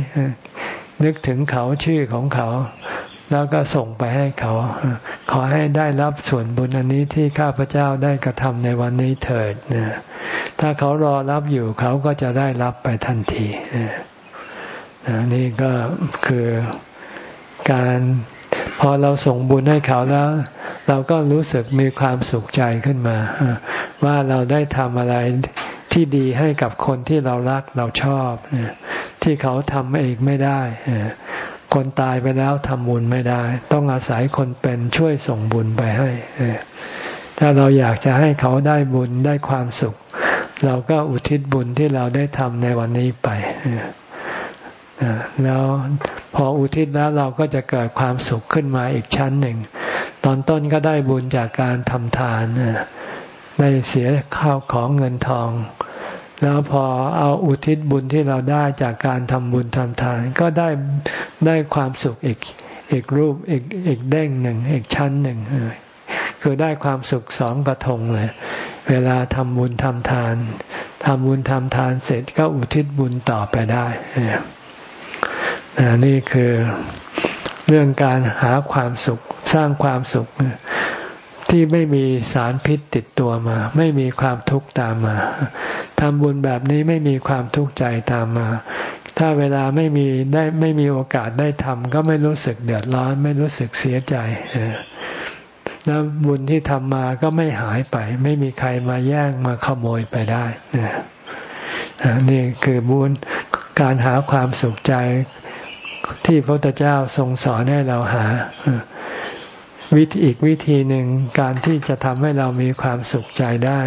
นึกถึงเขาชื่อของเขา แล้วก็ส่งไปให้เขา ขอให้ได้รับส่วนบุญอันนี้ที่ข้าพเจ้าได้กระทำในวันนี้เถิดถ้าเขารอรับอยู่เขาก็จะได้รับไปทันทีนี่ก็คือการ พอเราส่งบุญให้เขาแล้ว เราก็รู้สึกมีความสุขใจขึ้นมา ว่าเราได้ทำอะไรที่ดีให้กับคนที่เรารักเราชอบที่เขาทำเองไม่ได้คนตายไปแล้วทำบุญไม่ได้ ต้องอาศัยคนเป็นช่วยส่งบุญไปให้ถ้าเราอยากจะให้เขาได้บุญได้ความสุข เราก็อุทิศบุญที่เราได้ทำในวันนี้ไป แล้วพออุทิศแล้วเราก็จะเกิดความสุขขึ้นมาอีกชั้นหนึ่ง ตอนต้นก็ได้บุญจากการทำทาน ได้เสียข้าวของเงินทอง แล้วพอเอาอุทิศบุญที่เราได้จากการทำบุญทำทาน ก็ได้ได้ความสุขอีกอีกรูปอีกอีกเด้งหนึ่งอีกชั้นหนึ่งคือได้ความสุขสองกระทงเลย เวลาทำบุญทำทานทำบุญทำทานเสร็จก็อุทิศบุญต่อไปได้ นี่คือเรื่องการหาความสุขสร้างความสุข ที่ไม่มีสารพิษติดตัวมา ไม่มีความทุกข์ตามมาทำบุญแบบนี้ไม่มีความทุกข์ใจตามมา ถ้าเวลาไม่มีได้ไม่มีโอกาสได้ทำก็ไม่รู้สึกเดือดร้อน ไม่รู้สึกเสียใจแล้วบุญที่ทำมาก็ไม่หายไป ไม่มีใครมาแย่งมาขโมยไปได้นี่คือบุญการหาความสุขใจ ที่พระพุทธเจ้าทรงสอนให้เราหา วิธีอีกวิธีหนึ่งการที่จะทำให้เรามีความสุขใจได้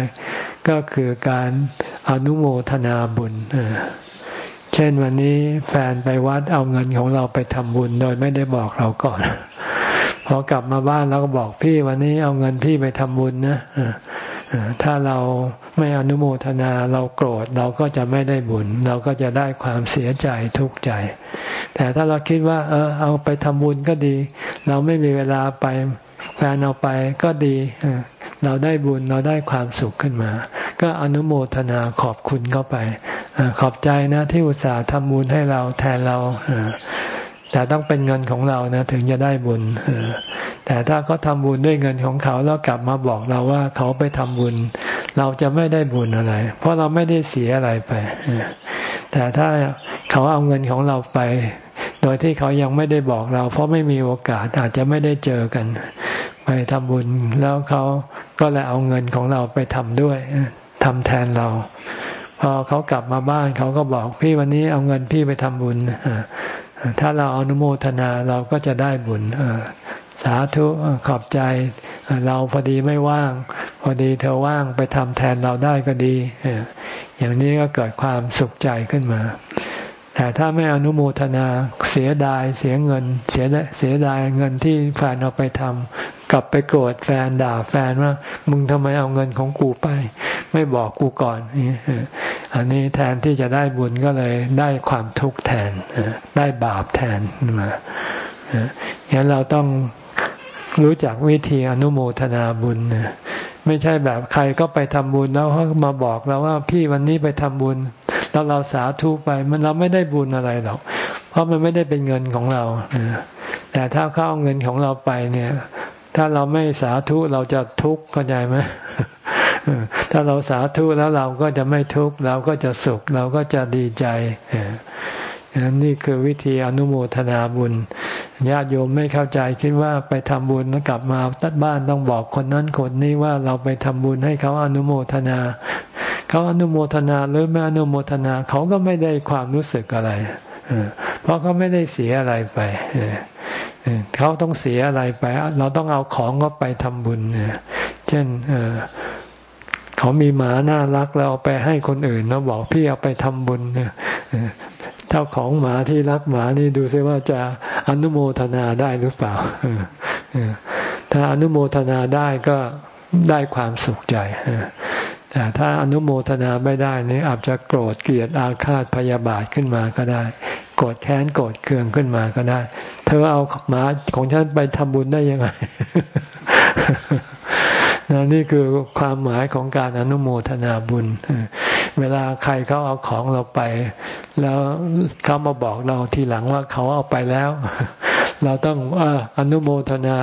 ก็คือการอนุโมทนาบุญเช่นวันนี้แฟนไปวัดเอาเงินของเราไปทำบุญโดยไม่ได้บอกเราก่อน พอกลับมาบ้านเราก็บอกพี่วันนี้เอาเงินพี่ไปทำบุญนะถ้าเราไม่อนุโมทนาเราโกรธเราก็จะไม่ได้บุญ เราก็จะได้ความเสียใจทุกข์ใจ แต่ถ้าเราคิดว่า เออ เอาไปทำบุญก็ดี เราไม่มีเวลาไปแฟนเอาไปก็ดีเราได้บุญเราได้ความสุขขึ้นมา ก็อนุโมทนาขอบคุณเข้าไป ขอบใจนะที่อุตส่าห์ทำบุญให้เราแทนเรา แต่ต้องเป็นเงินของเรานะถึงจะได้บุญแต่ถ้าเขาทำบุญด้วยเงินของเขาแล้วกลับมาบอกเราว่าเขาไปทำบุญ เราจะไม่ได้บุญอะไร เพราะเราไม่ได้เสียอะไรไปแต่ถ้าเขาเอาเงินของเราไป โดยที่เขายังไม่ได้บอกเรา เพราะไม่มีโอกาสอาจจะไม่ได้เจอกัน ไปทำบุญแล้วเขาก็เลยเอาเงินของเราไปทำด้วยทำแทนเราพอเขากลับมาบ้านเขาก็บอกพี่วันนี้เอาเงินพี่ไปทำบุญ ถ้าเราอนุโมทนาเราก็จะได้บุญสาธุขอบใจ เราพอดีไม่ว่าง พอดีเธอว่างไปทำแทนเราได้ก็ดี อย่างนี้ก็เกิดความสุขใจขึ้นมา แต่ถ้าไม่อนุโมทนาเสียดายเสียเงิน เสียเสียดายเงินที่แฟนเอาไปทำกลับไปโกรธแฟนด่าแฟนว่า มึงทำไมเอาเงินของกูไป ไม่บอกกูก่อนอันนี้แทนที่จะได้บุญก็เลยได้ความทุกข์แทนได้บาปแทนมาอย่างเราต้องรู้จักวิธีอนุโมทนาบุญไม่ใช่แบบใครก็ไปทำบุญแล้วเขามาบอกเราว่าพี่วันนี้ไปทำบุญ แล้วเราสาธุไปมันเราไม่ได้บุญอะไรหรอก เพราะมันไม่ได้เป็นเงินของเรา แต่ถ้าเขาเอาเงินของเราไปเนี่ย ถ้าเราไม่สาธุเราจะทุกข์เข้าใจไหมถ้าเราสาธุแล้วเราก็จะไม่ทุกข์เราก็จะสุข เราก็จะดีใจ นี่คือวิธีอนุโมทนาบุญญาติโยมไม่เข้าใจคิดว่าไปทำบุญแล้วกลับมาตัดบ้านต้องบอกคนนั้นคนนี้ว่าเราไปทำบุญให้เขาอนุโมทนา เขาอนุโมทนาหรือไม่อนุโมทนาเขาก็ไม่ได้ความรู้สึกอะไรเพราะเขาไม่ได้เสียอะไรไปเขาต้องเสียอะไรไป เราต้องเอาของก็ไปทำบุญเช่นเขามีหมาน่ารักเราเอาไปให้คนอื่นแล้วบอกพี่เอาไปทำบุญ เจ้าของหมาที่รักหมานี่ดูซิว่าจะอนุโมทนาได้หรือเปล่าถ้าอนุโมทนาได้ก็ได้ความสุขใจแต่ถ้าอนุโมทนาไม่ได้นี่อาจจะโกรธเกลียดอาฆาตพยาบาทขึ้นมาก็ได้ โกรธแค้นโกรธเคืองขึ้นมาก็ได้ เธอเอาหมาของฉันไปทำบุญได้ยังไง นนี่คือความหมายของการอนุโมทนาบุญ เวลาใครเขาเอาของเราไป แล้วเขามาบอกเราทีหลังว่าเขาเอาไปแล้ว เราต้องอนุโมทนา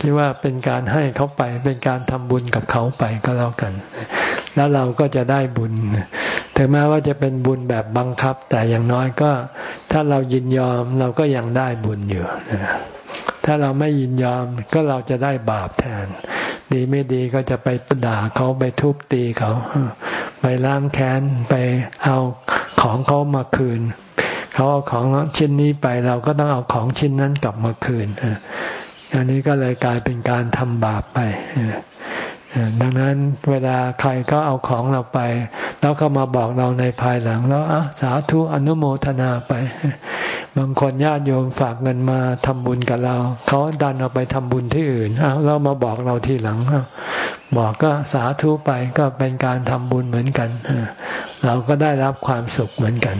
คิดว่าเป็นการให้เขาไป เป็นการทำบุญกับเขาไปก็แล้วกัน แล้วเราก็จะได้บุญ ถึงแม้ว่าจะเป็นบุญแบบบังคับ แต่อย่างน้อยก็ ถ้าเรายินยอมเราก็ยังได้บุญอยู่ ถ้าเราไม่ยินยอมก็เราจะได้บาปแทน ดีไม่ดีก็จะไปด่าเขาไปทุบตีเขา ไปล้างแค้นไปเอาของเขามาคืน เขาเอาของชิ้นนี้ไปเราก็ต้องเอาของชิ้นนั้นกลับมาคืนอันนี้ก็เลยกลายเป็นการทำบาปไป ดังนั้นเวลาใครก็เอาของเราไป แล้วเขามาบอกเราในภายหลัง แล้วอะสาธุอนุโมทนาไป บางคนญาติโยมฝากเงินมาทำบุญกับเรา เขาดันเอาไปทำบุญที่อื่นอ้าวเรามาบอกเราทีหลังบอกก็สาธุไปก็เป็นการทำบุญเหมือนกันเราก็ได้รับความสุขเหมือนกัน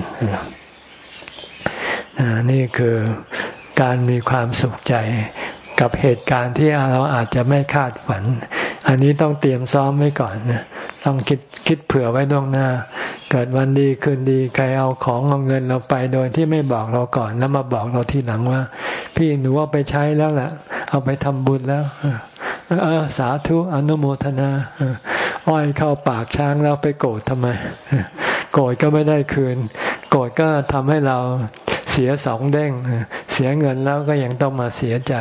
นี่คือการมีความสุขใจ กับเหตุการณ์ที่เราอาจจะไม่คาดฝัน อันนี้ต้องเตรียมซ้อมไว้ก่อนนะต้องคิดคิดเผื่อไว้ล่วงหน้า เกิดวันดีคืนดีใครเอาของเอาเงินเราไปโดยที่ไม่บอกเราก่อน แล้วมาบอกเราทีหลังว่า พี่หนูเอาไปใช้แล้วแหละเอาไปทำบุญแล้วเออสาธุอนุโมทนาอ้อยเข้าปากช้างแล้วไปโกรธทำไม โกรธก็ไม่ได้คืน โกรธก็ทำให้เรา สียสองเด้ง เสียเงินแล้วก็ยังต้องมาเสียใจ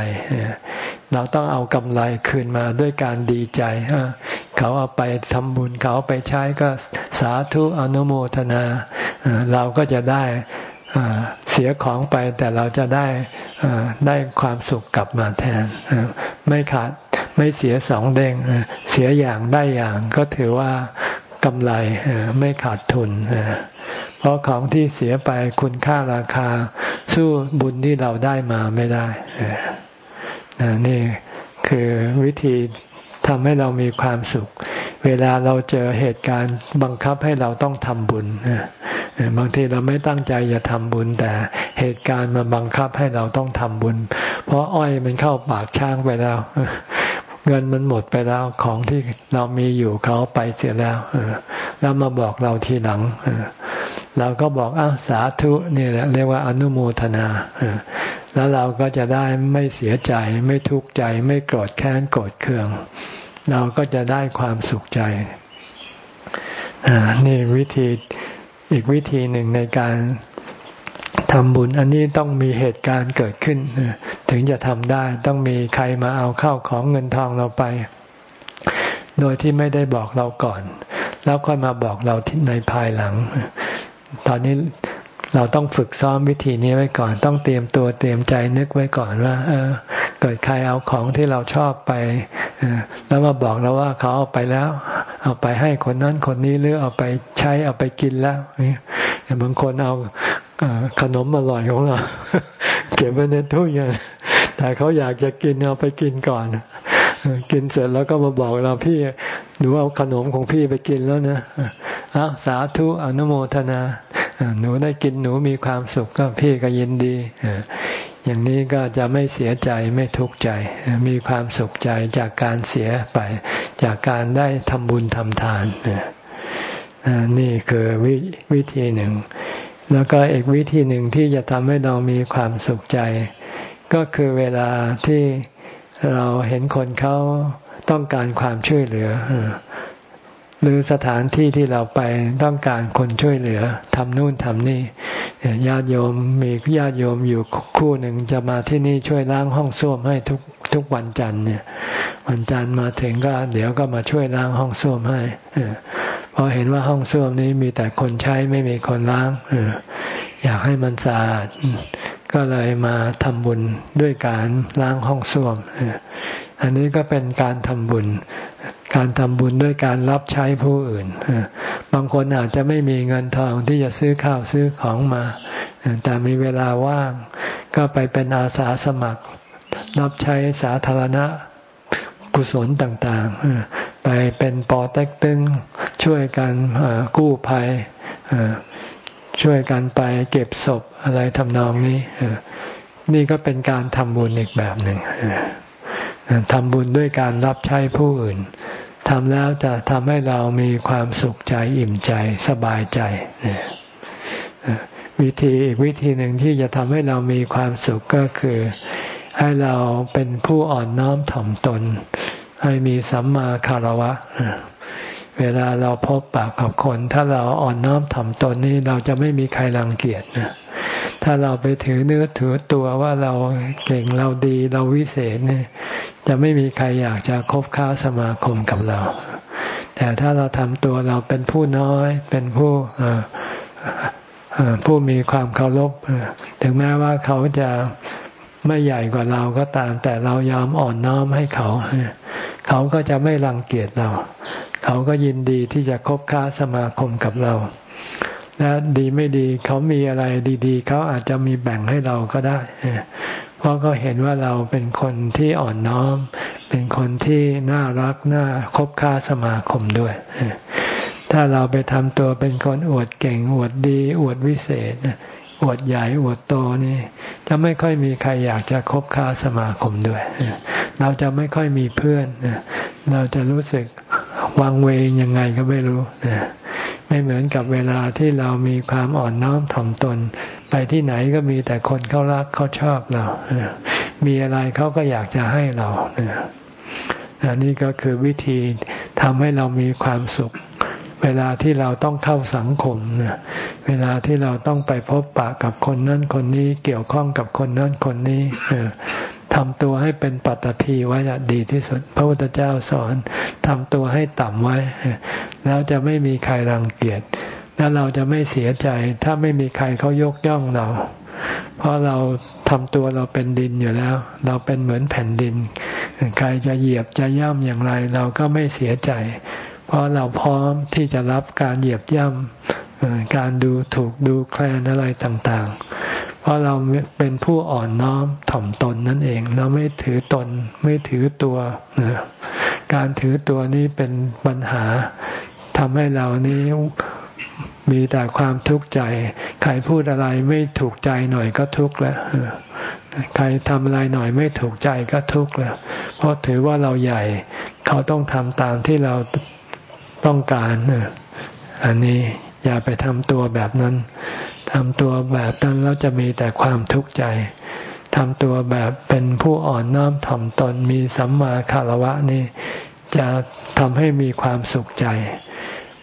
เราต้องเอากำไรคืนมาด้วยการดีใจ เขาเอาไปทำบุญเขาไปใช้ก็สาธุอนุโมทนา เราก็จะได้เสียของไปแต่เราจะได้ได้ความสุขกลับมาแทน ไม่ขาดไม่เสียสองเด้งเสียอย่างได้อย่างก็ถือว่ากำไรไม่ขาดทุน ราะของที่เสียไปคุณค่าราคา สู้บุญที่เราได้มาไม่ได้นี่คือวิธีทำให้เรามีความสุข เวลาเราเจอเหตุการณ์บังคับให้เราต้องทำบุญบางทีเราไม่ตั้งใจจะทำบุญ แต่เหตุการณ์มาบังคับให้เราต้องทำบุญ เพราะอ้อยมันเข้าปากช้างไปแล้ว เงินมันหมดไปแล้วของที่เรามีอยู่เขาไปเสียแล้วแล้วมาบอกเราทีหลัง เราก็บอกอ้าสาธุนี่แหละเรียกว่าอนุโมทนา แล้วเราก็จะได้ไม่เสียใจ ไม่ทุกข์ใจ ไม่โกรธแค้นโกรธเคือง เราก็จะได้ความสุขใจนี่วิธีอีกวิธีหนึ่งในการทำบุญ อันนี้ต้องมีเหตุการณ์เกิดขึ้น ถึงจะทำได้ต้องมีใครมาเอาเข้าของเงินทองเราไป โดยที่ไม่ได้บอกเราก่อน แล้วค่อยมาบอกเราในภายหลัง ตอนนี้เราต้องฝึกซ้อมวิธีนี้ไว้ก่อน ต้องเตรียมตัวเตรียมใจนึกไว้ก่อนว่า เออ เกิดใครเอาของที่เราชอบไปแล้วมาบอกเราว่าเขาเอาไปแล้ว เอาไปให้คนนั้นคนนี้หรือเอาไปใช้เอาไปกินแล้วบางคนเอาขนมอร่อยของเรา เก็บไว้ในตู้เย็นแต่เขาอยากจะกินเอาไปกินก่อน กินเสร็จแล้วก็มาบอกเราพี่หนูเอาขนมของพี่ไปกินแล้วนะอ้าสาธุอนุโมทนาหนูได้กินหนูมีความสุขก็พี่ก็ยินดีอย่างนี้ก็จะไม่เสียใจไม่ทุกข์ใจ มีความสุขใจจากการเสียไป จากการได้ทำบุญทำทานนี่คือววิธีหนึ่ง แล้วก็อีกวิธีหนึ่งที่จะทำให้เรามีความสุขใจ ก็คือเวลาที่ เราเห็นคนเขาต้องการความช่วยเหลือ หรือสถานที่ที่เราไปต้องการคนช่วยเหลือทำนู่นทำนี่ญาติโยมมีญาติโยมอยู่คู่หนึ่งจะมาที่นี่ช่วยล้างห้องส้วมให้ทุกทุกวันจันทร์เนี่ย วันจันทร์มาถึงก็ เดี๋ยวก็มาช่วยล้างห้องส้วมให้พอเห็นว่าห้องส้วมนี้มีแต่คนใช้ไม่มีคนล้างอยากให้มันสะอาด ก็เลยมาทำบุญด้วยการล้างห้องส้วม อันนี้ก็เป็นการทำบุญ การทำบุญด้วยการรับใช้ผู้อื่น บางคนอาจจะไม่มีเงินทองที่จะซื้อข้าวซื้อของมา แต่มีเวลาว่าง ก็ไปเป็นอาสาสมัคร รับใช้สาธารณะกุศลต่างๆ ไปเป็นปอเต็กตึงช่วยกันกู้ภัย ช่วยกันไปเก็บศพอะไรทำนองนี้นี่ก็เป็นการทำบุญอีกแบบหนึ่งทำบุญด้วยการรับใช้ผู้อื่นทำแล้วจะทำให้เรามีความสุขใจอิ่มใจสบายใจวิธีอีกวิธีหนึ่งที่จะทำให้เรามีความสุขก็คือ ให้เราเป็นผู้อ่อนน้อมถ่อมตน ให้มีสัมมาคารวะ เวลาเราพบปากกับคน ถ้าเราอ่อนน้อมถ่อมตนนี่เราจะไม่มีใครรังเกียจนะถ้าเราไปถือเนื้อถือตัวว่าเราเก่งเราดีเราวิเศษเนี่ย จะไม่มีใครอยากจะคบค้าสมาคมกับเรา แต่ถ้าเราทำตัวเราเป็นผู้น้อย เป็นผู้ผู้มีความเคารพถึงแม้ว่าเขาจะไม่ใหญ่กว่าเราก็ตาม แต่เรายอมอ่อนน้อมให้เขา เขาก็จะไม่รังเกียจเรา เขาก็ยินดีที่จะคบค้าสมาคมกับเรา และดีไม่ดีเขามีอะไรดีๆ เขาอาจจะมีแบ่งให้เราก็ได้ เพราะก็เห็นว่าเราเป็นคนที่อ่อนน้อม เป็นคนที่น่ารักน่าคบค้าสมาคมด้วยถ้าเราไปทำตัวเป็นคนอวดเก่งอวดดี อวดวิเศษ อวดใหญ่อวดโตนี่จะไม่ค่อยมีใครอยากจะคบค้าสมาคมด้วย เราจะไม่ค่อยมีเพื่อน เราจะรู้สึกวังเวงยังไงก็ไม่รู้ ไม่เหมือนกับเวลาที่เรามีความอ่อนน้อมถ่อมตน ไปที่ไหนก็มีแต่คนเขารักเขาชอบเรา มีอะไรเขาก็อยากจะให้เราอันนี้ก็คือวิธีทำให้เรามีความสุข เวลาที่เราต้องเข้าสังคมเวลาที่เราต้องไปพบปะกับคนนั้นคนนี้เกี่ยวข้องกับคนนั้นคนนี้ทำตัวให้เป็นปัตตภีไว้จะดีที่สุด พระพุทธเจ้าสอนทำตัวให้ต่ำไว้ แล้วจะไม่มีใครรังเกียจแล้วเราจะไม่เสียใจ ถ้าไม่มีใครเขายกย่องเรา เพราะเราทำตัวเราเป็นดินอยู่แล้ว เราเป็นเหมือนแผ่นดิน ใครจะเหยียบจะย่ำอย่างไร เราก็ไม่เสียใจ เพราะเราพร้อมที่จะรับการเหยียบย่ำการดูถูกดูแคลนอะไรต่างๆ เพราะเราเป็นผู้อ่อนน้อมถ่อมตนนั่นเอง เราไม่ถือตนไม่ถือตัว การถือตัวนี้เป็นปัญหาทำให้เรานี้มีแต่ความทุกข์ใจ ใครพูดอะไรไม่ถูกใจหน่อยก็ทุกข์แล้วใครทำอะไรหน่อยไม่ถูกใจก็ทุกข์แล้ว เพราะถือว่าเราใหญ่ เขาต้องทำตามที่เรา ต้องการอันนี้อย่าไปทำตัวแบบนั้นทำตัวแบบนั้นแล้วจะมีแต่ความทุกข์ใจทำตัวแบบเป็นผู้อ่อนน้อมถ่อมตนมีสัมมาคารวะนี่จะทำให้มีความสุขใจ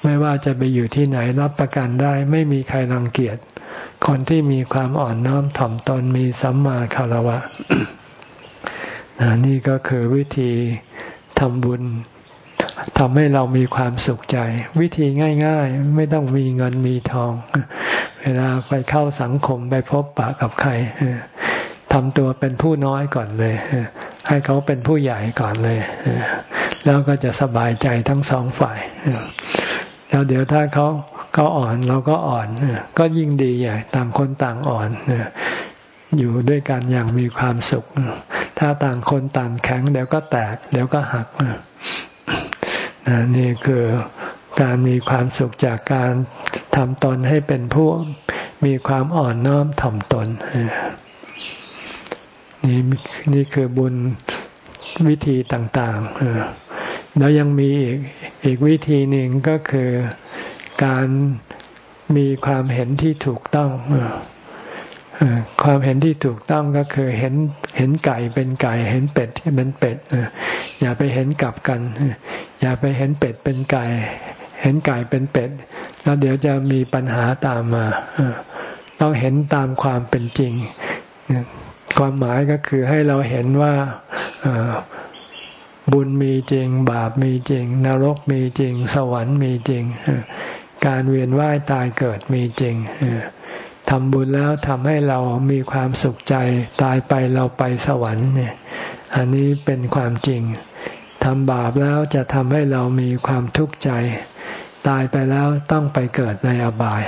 ไม่ว่าจะไปอยู่ที่ไหนรับประกันได้ ไม่มีใครรังเกียจคนที่มีความอ่อนน้อมถ่อมตนมีสัมมาคารวะนี่ก็คือวิธีทำบุญ ทำให้เรามีความสุขใจ วิธีง่าย ๆ ไม่ต้องมีเงินมีทอง เวลาไปเข้าสังคมไปพบปะกับใครทำตัวเป็นผู้น้อยก่อนเลย ให้เขาเป็นผู้ใหญ่ก่อนเลย แล้วก็จะสบายใจทั้งสองฝ่าย แล้วเดี๋ยวถ้าเขาเขาอ่อนเราก็อ่อน ก็ยิ่งดีใหญ่ต่างคนต่างอ่อนอยู่ด้วยกันอย่างมีความสุข ถ้าต่างคนต่างแข็ง เดี๋ยวก็แตก เดี๋ยวก็หัก นี่คือการมีความสุขจากการทำตนให้เป็นผู้มีความอ่อนน้อมถ่อมตนนี่นี่คือบุญวิธีต่างๆแล้วยังมีอีกอีกวิธีหนึ่งก็คือการมีความเห็นที่ถูกต้อง ความเห็นที่ถูกต้องก็คือเห็นเห็นไก่เป็นไก่ เห็นเป็ดเป็นเป็ดอย่าไปเห็นกลับกัน อย่าไปเห็นเป็ดเป็นไก่ เห็นไก่เป็นเป็ด แล้วเดี๋ยวจะมีปัญหาตามมาต้องเห็นตามความเป็นจริง ความหมายก็คือให้เราเห็นว่าบุญมีจริง บาปมีจริง นรกมีจริง สวรรค์มีจริง การเวียนว่ายตายเกิดมีจริง ทำบุญแล้วทำให้เรามีความสุขใจ ตายไปเราไปสวรรค์เนี่ย อันนี้เป็นความจริงทำบาปแล้วจะทำให้เรามีความทุกข์ใจ ตายไปแล้วต้องไปเกิดในอบาย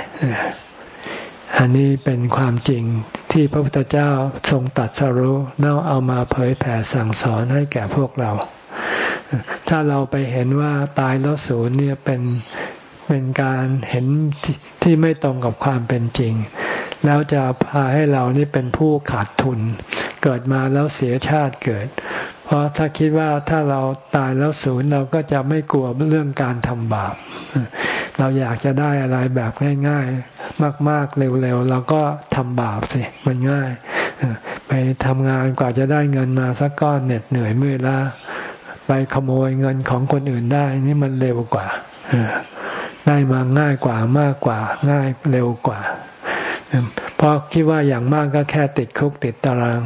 อันนี้เป็นความจริงที่พระพุทธเจ้าทรงตัดสรู้แล้วเอามาเผยแผ่สั่งสอนให้แก่พวกเรา ถ้าเราไปเห็นว่าตายแล้วศูนย์เนี่ยเป็น เป็นการเห็นที่ไม่ตรงกับความเป็นจริง แล้วจะพาให้เรานี่เป็นผู้ขาดทุน เกิดมาแล้วเสียชาติเกิด เพราะถ้าคิดว่าถ้าเราตายแล้วศูนย์เราก็จะไม่กลัวเรื่องการทำบาป เราอยากจะได้อะไรแบบง่ายๆ มากๆเร็วๆเราก็ทำบาปสิมันง่าย ไปทำงานกว่าจะได้เงินมาสักก้อนเหน็ดเหนื่อยเมื่อยล้าไปขโมยเงินของคนอื่นได้นี่มันเร็วกว่า ได้มาง่ายกว่ามากกว่า ง่ายเร็วกว่าเพราะคิดว่าอย่างมากก็แค่ติดคุกติดตาราง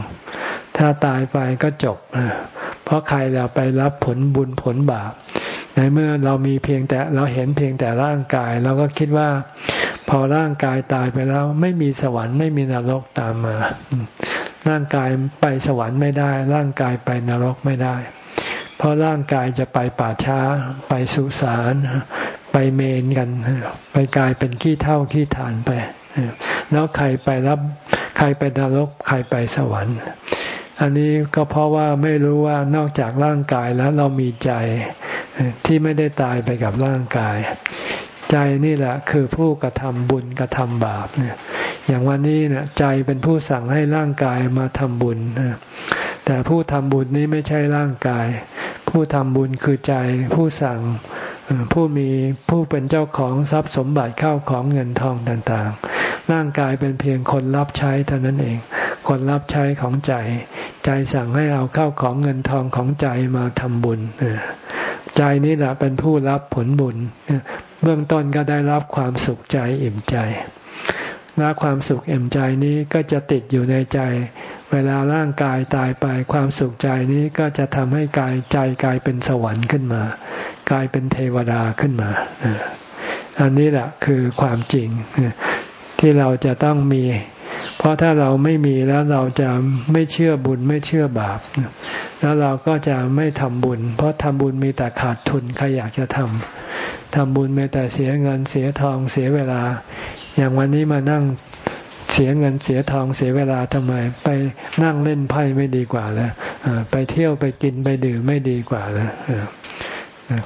ถ้าตายไปก็จบเพราะใครเราไปรับผลบุญผลบาปในเมื่อเรามีเพียงแต่เราเห็นเพียงแต่ร่างกาย เราก็คิดว่า พอร่างกายตายไปแล้ว ไม่มีสวรรค์ไม่มีนรกตามมา ร่างกายไปสวรรค์ไม่ได้ ร่างกายไปนรกไม่ได้ เพราะร่างกายจะไปป่าช้าไปสุสาน ไปเมนกันไปกลายเป็นขี้เท่าขี้ฐานไปแล้วใครไปรับใครไปนรกใครไปสวรรค์ อันนี้ก็เพราะว่าไม่รู้ว่านอกจากร่างกายแล้วเรามีใจที่ไม่ได้ตายไปกับร่างกาย ใจนี่แหละคือผู้กระทำบุญกระทำบาปเนี่ยอย่างวันนี้เนี่ยใจเป็นผู้สั่งให้ร่างกายมาทำบุญแต่ผู้ทำบุญนี้ไม่ใช่ร่างกาย ผู้ทำบุญคือใจผู้สั่ง ผู้มีผู้เป็นเจ้าของทรัพย์สมบัติเข้าของเงินทองต่างๆ ร่างกายเป็นเพียงคนรับใช้เท่านั้นเอง คนรับใช้ของใจ ใจสั่งให้เอาเข้าของเงินทองของใจมาทำบุญใจนี้แหละเป็นผู้รับผลบุญ เบื้องต้นก็ได้รับความสุขใจอิ่มใจ และความสุขเอิ่มใจนี้ก็จะติดอยู่ในใจ เวลาร่างกายตายไปความสุขใจนี้ก็จะทำให้กายใจกลายเป็นสวรรค์ขึ้นมา กลายเป็นเทวดาขึ้นมา อันนี้แหละคือความจริงที่เราจะต้องมี เพราะถ้าเราไม่มีแล้วเราจะไม่เชื่อบุญไม่เชื่อบาป แล้วเราก็จะไม่ทำบุญ เพราะทำบุญมีแต่ขาดทุนใครอยากจะทำทำบุญมีแต่เสียเงินเสียทองเสียเวลา อย่างวันนี้มานั่งเสียเงินเสียทองเสียเวลาทำไม ไปนั่งเล่นไพ่ไม่ดีกว่าเลยไปเที่ยวไปกินไปดื่มไม่ดีกว่าเลย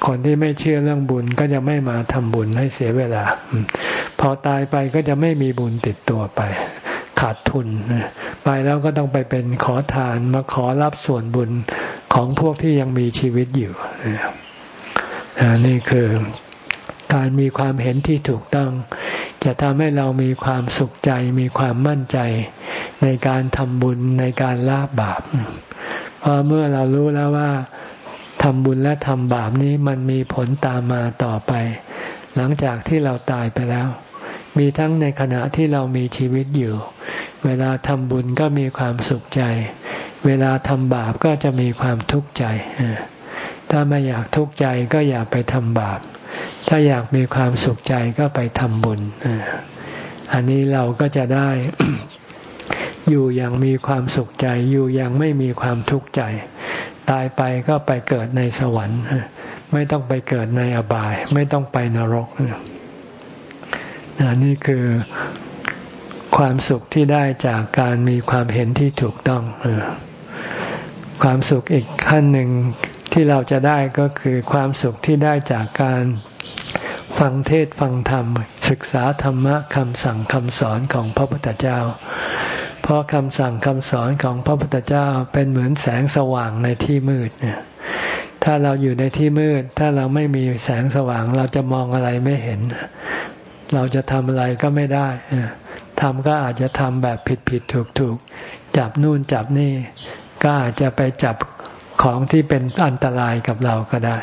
คนที่ไม่เชื่อเรื่องบุญก็จะไม่มาทำบุญให้เสียเวลา พอตายไปก็จะไม่มีบุญติดตัวไป ขาดทุน ไปแล้วก็ต้องไปเป็นขอทานมาขอรับส่วนบุญของพวกที่ยังมีชีวิตอยู่นี่คือการมีความเห็นที่ถูกต้อง จะทำให้เรามีความสุขใจ มีความมั่นใจ ในการทำบุญในการละบาปเพราะเมื่อเรารู้แล้วว่าทำบุญและทำบาปนี้มันมีผลตามมาต่อไป หลังจากที่เราตายไปแล้ว มีทั้งในขณะที่เรามีชีวิตอยู่ เวลาทำบุญก็มีความสุขใจ เวลาทำบาปก็จะมีความทุกข์ใจ ถ้าไม่อยากทุกข์ใจก็อย่าไปทำบาป ถ้าอยากมีความสุขใจก็ไปทำบุญ อันนี้เราก็จะได้ อยู่อย่างมีความสุขใจ อยู่อย่างไม่มีความทุกข์ใจ ตายไปก็ไปเกิดในสวรรค์ ไม่ต้องไปเกิดในอบาย ไม่ต้องไปนรก นี่คือความสุขที่ได้จากการมีความเห็นที่ถูกต้องความสุขอีกขั้นหนึ่งที่เราจะได้ก็คือความสุขที่ได้จากการฟังเทศฟังธรรม ศึกษาธรรมะคำสั่งคำสอนของพระพุทธเจ้า เพราะคำสั่งคำสอนของพระพุทธเจ้าเป็นเหมือนแสงสว่างในที่มืดเนี่ยถ้าเราอยู่ในที่มืด ถ้าเราไม่มีแสงสว่างเราจะมองอะไรไม่เห็น เราจะทำอะไรก็ไม่ได้ทำก็อาจจะทำแบบผิดผิดถูกถูกจับนู่นจับนี่ ก็อาจจะไปจับของที่เป็นอันตรายกับเราก็ได้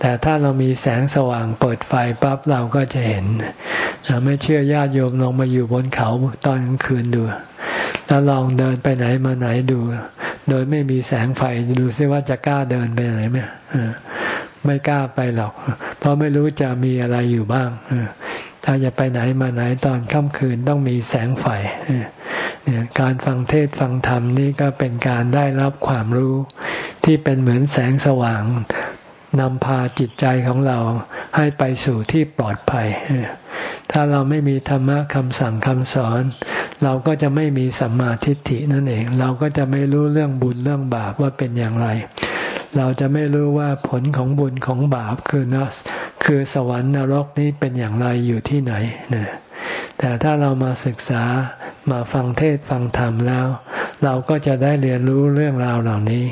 แต่ถ้าเรามีแสงสว่างเปิดไฟปั๊บเราก็จะเห็น ไม่เชื่อญาติโยมลองมาอยู่บนเขาตอนกลางคืนดู แล้วลองเดินไปไหนมาไหนดู โดยไม่มีแสงไฟดูซิว่าจะกล้าเดินไปไหนไหม ไม่กล้าไปหรอก เพราะไม่รู้จะมีอะไรอยู่บ้าง ถ้าจะไปไหนมาไหนตอนค่ำคืนต้องมีแสงไฟการฟังเทศฟังธรรมนี่ก็เป็นการได้รับความรู้ ที่เป็นเหมือนแสงสว่างนำพาจิตใจของเราให้ไปสู่ที่ปลอดภัย ถ้าเราไม่มีธรรมะคำสั่งคำสอน เราก็จะไม่มีสัมมาทิฏฐินั่นเอง เราก็จะไม่รู้เรื่องบุญเรื่องบาปว่าเป็นอย่างไร เราจะไม่รู้ว่าผลของบุญของบาปคือนัสคือสวรรค์นรกนี้เป็นอย่างไรอยู่ที่ไหนเนี่ยแต่ถ้าเรามาศึกษามาฟังเทศฟังธรรมแล้ว เราก็จะได้เรียนรู้เรื่องราวเหล่านี้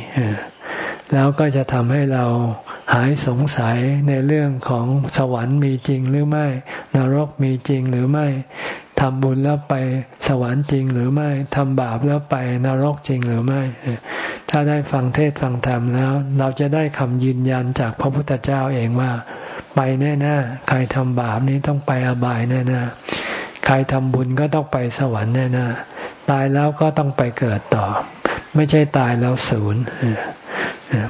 แล้วก็จะทำให้เราหายสงสัยในเรื่องของสวรรค์มีจริงหรือไม่ นรกมีจริงหรือไม่ทำบุญแล้วไปสวรรค์จริงหรือไม่ทำบาปแล้วไปนรกจริงหรือไม่ ถ้าได้ฟังเทศฟังธรรมแล้ว เราจะได้คำยืนยันจากพระพุทธเจ้าเองว่า ไปแน่ๆใครทำบาปนี้ต้องไปอบายแน่ๆใครทำบุญก็ต้องไปสวรรค์แน่ๆตายแล้วก็ต้องไปเกิดต่อ ไม่ใช่ตายแล้วศูนย์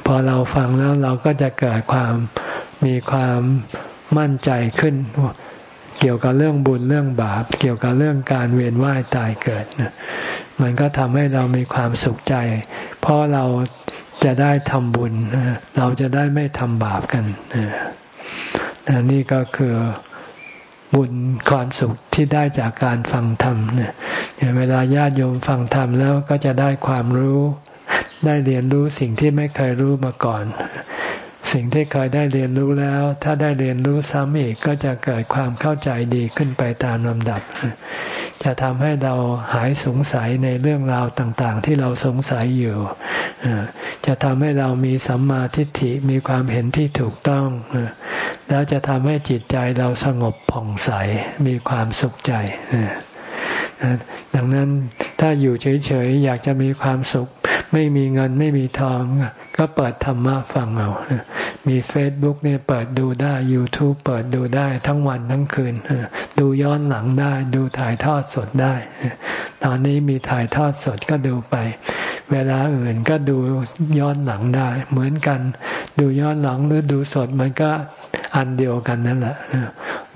พอเราฟังแล้วเราก็จะเกิดความมีความมั่นใจขึ้น เกี่ยวกับเรื่องบุญเรื่องบาป เกี่ยวกับเรื่องการเวียนว่ายตายเกิดมันก็ทำให้เรามีความสุขใจ เพราะเราจะได้ทำบุญ เราจะได้ไม่ทำบาปกันนี่ก็คือบุญความสุขที่ได้จากการฟังธรรมเนี่ยเวลาญาติโยมฟังธรรมแล้วก็จะได้ความรู้ ได้เรียนรู้สิ่งที่ไม่เคยรู้มาก่อน สิ่งที่เคยได้เรียนรู้แล้ว ถ้าได้เรียนรู้ซ้ำอีกก็จะเกิดความเข้าใจดีขึ้นไปตามลำดับ จะทำให้เราหายสงสัยในเรื่องราวต่างๆ ที่เราสงสัยอยู่จะทำให้เรามีสัมมาทิฏฐิมีความเห็นที่ถูกต้องแล้วจะทำให้จิตใจเราสงบผ่องใสมีความสุขใจดังนั้นถ้าอยู่เฉยๆอยากจะมีความสุข ไม่มีเงินไม่มีทอง ก็เปิดธรรมะฟังเอามีเฟซบุ๊กเนี่ยเปิดดูได้ YouTube เปิดดูได้ทั้งวันทั้งคืน ดูย้อนหลังได้ ดูถ่ายทอดสดได้ ตอนนี้มีถ่ายทอดสดก็ดูไป เวลาอื่นก็ดูย้อนหลังได้ เหมือนกัน ดูย้อนหลังหรือดูสดมันก็อันเดียวกันนั่นแหละ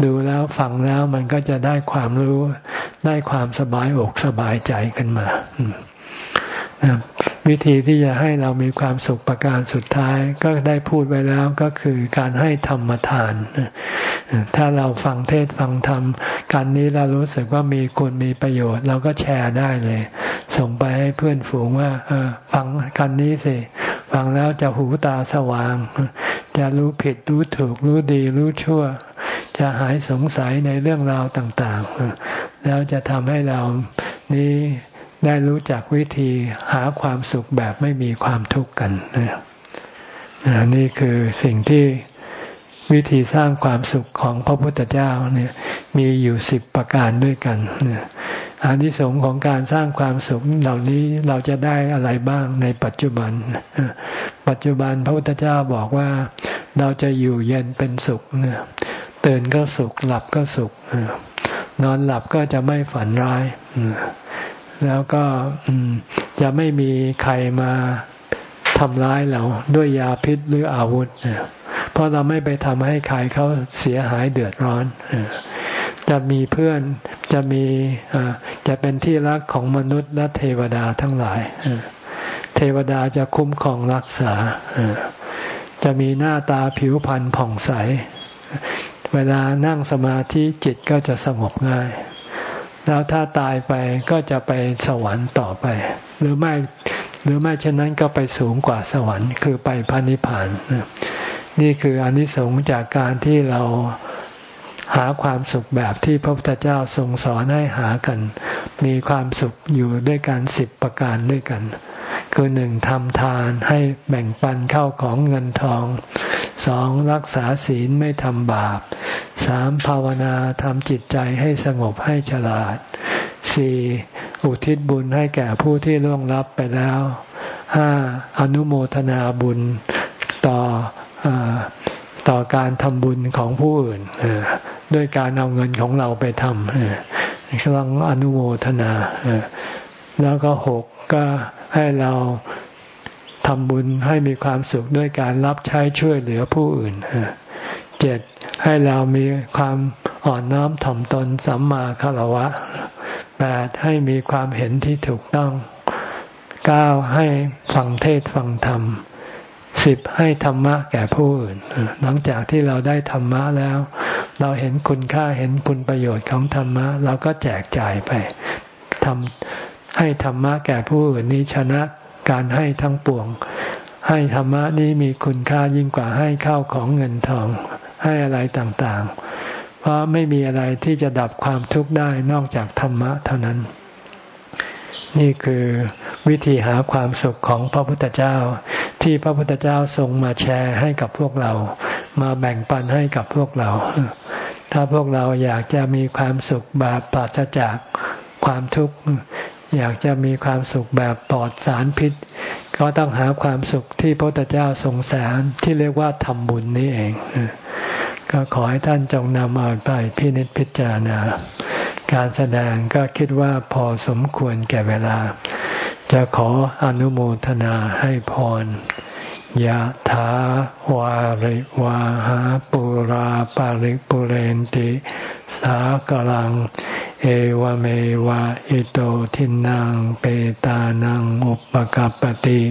ดูแล้วฟังแล้วมันก็จะได้ความรู้ได้ความสบายอกสบายใจขึ้นมา วิธีที่จะให้เรามีความสุขประการสุดท้ายก็ได้พูดไว้แล้วก็คือการให้ธรรมทาน ถ้าเราฟังเทศฟังธรรมการนี้เรารู้สึกว่ามีคุณมีประโยชน์ เราก็แชร์ได้เลย ส่งไปให้เพื่อนฝูงว่าเออฟังกันนี้สิ ฟังแล้วจะหูตาสว่าง จะรู้ผิดรู้ถูกรู้ดีรู้ชั่ว จะหายสงสัยในเรื่องราวต่างๆ แล้วจะทำให้เรานี้ ได้รู้จักวิธีหาความสุขแบบไม่มีความทุกข์กันนี่คือสิ่งที่วิธีสร้างความสุขของพระพุทธเจ้าเนี่ยมีอยู่สิบประการด้วยกันเนี่ยอานิสงส์ของการสร้างความสุขเหล่านี้เราจะได้อะไรบ้างในปัจจุบัน ปัจจุบันพระพุทธเจ้าบอกว่าเราจะอยู่เย็นเป็นสุขเตื่นก็สุขหลับก็สุขนอนหลับก็จะไม่ฝันร้าย แล้วก็จะไม่มีใครมาทำร้ายเราด้วยยาพิษหรืออาวุธเพราะเราไม่ไปทำให้ใครเขาเสียหายเดือดร้อนจะมีเพื่อนจะมีจะเป็นที่รักของมนุษย์และเทวดาทั้งหลายเทวดาจะคุ้มครองรักษาจะมีหน้าตาผิวพรรณผ่องใส เวลานั่งสมาธิจิตก็จะสงบง่าย แล้วถ้าตายไปก็จะไปสวรรค์ต่อไป หรือไม่หรือไม่เช่นนั้นก็ไปสูงกว่าสวรรค์คือไปพระนิพพานนี่คืออนิสงส์จากการที่เราหาความสุขแบบที่พระพุทธเจ้าทรงสอนให้หากัน มีความสุขอยู่ด้วยกันสิบประการด้วยกัน คือหนึ่งทำทานให้แบ่งปันเข้าของเงินทอง สองรักษาศีลไม่ทำบาปสามภาวนาทำจิตใจให้สงบให้ฉลาดสี่อุทิศบุญให้แก่ผู้ที่ล่วงลับไปแล้วห้าอนุโมทนาบุญต่ออต่อการทำบุญของผู้อื่นด้วยการเอาเงินของเราไปทำกำลังอนุโมทนาแล้วก็หกก็ให้เรา ทำบุญให้มีความสุขด้วยการรับใช้ช่วยเหลือผู้อื่นเจ็ดให้เรามีความอ่อนน้อมถ่อมตนสัมมาคารวะแปดให้มีความเห็นที่ถูกต้องเก้าให้ฟังเทศฟังธรรมสิบให้ธรรมะแก่ผู้อื่น หลังจากที่เราได้ธรรมะแล้ว เราเห็นคุณค่าเห็นคุณประโยชน์ของธรรมะ เราก็แจกจ่ายไปทำให้ธรรมะแก่ผู้อื่นนี้ชนะ การให้ทั้งปวง ให้ธรรมะนี้มีคุณค่ายิ่งกว่าให้ข้าวของเงินทอง ให้อะไรต่างๆ เพราะไม่มีอะไรที่จะดับความทุกข์ได้นอกจากธรรมะเท่านั้น นี่คือวิธีหาความสุขของพระพุทธเจ้า ที่พระพุทธเจ้าทรงมาแชร์ให้กับพวกเรา มาแบ่งปันให้กับพวกเรา ถ้าพวกเราอยากจะมีความสุขแบบปราศจากความทุกข์ อยากจะมีความสุขแบบปลอดสารพิษ ก็ต้องหาความสุขที่พระพุทธเจ้าทรงแสนที่เรียกว่าทำบุญนี้เอง ก็ขอให้ท่านจงนำเอาไปพินิจพิจารณา การแสดงก็คิดว่าพอสมควรแก่เวลา จะขออนุโมทนาให้พร ยะถาวาริวาหาปุราปาริปุเรนติ สากลัง เอวเมวะอิโตทินังเปตานังอุปกัปติ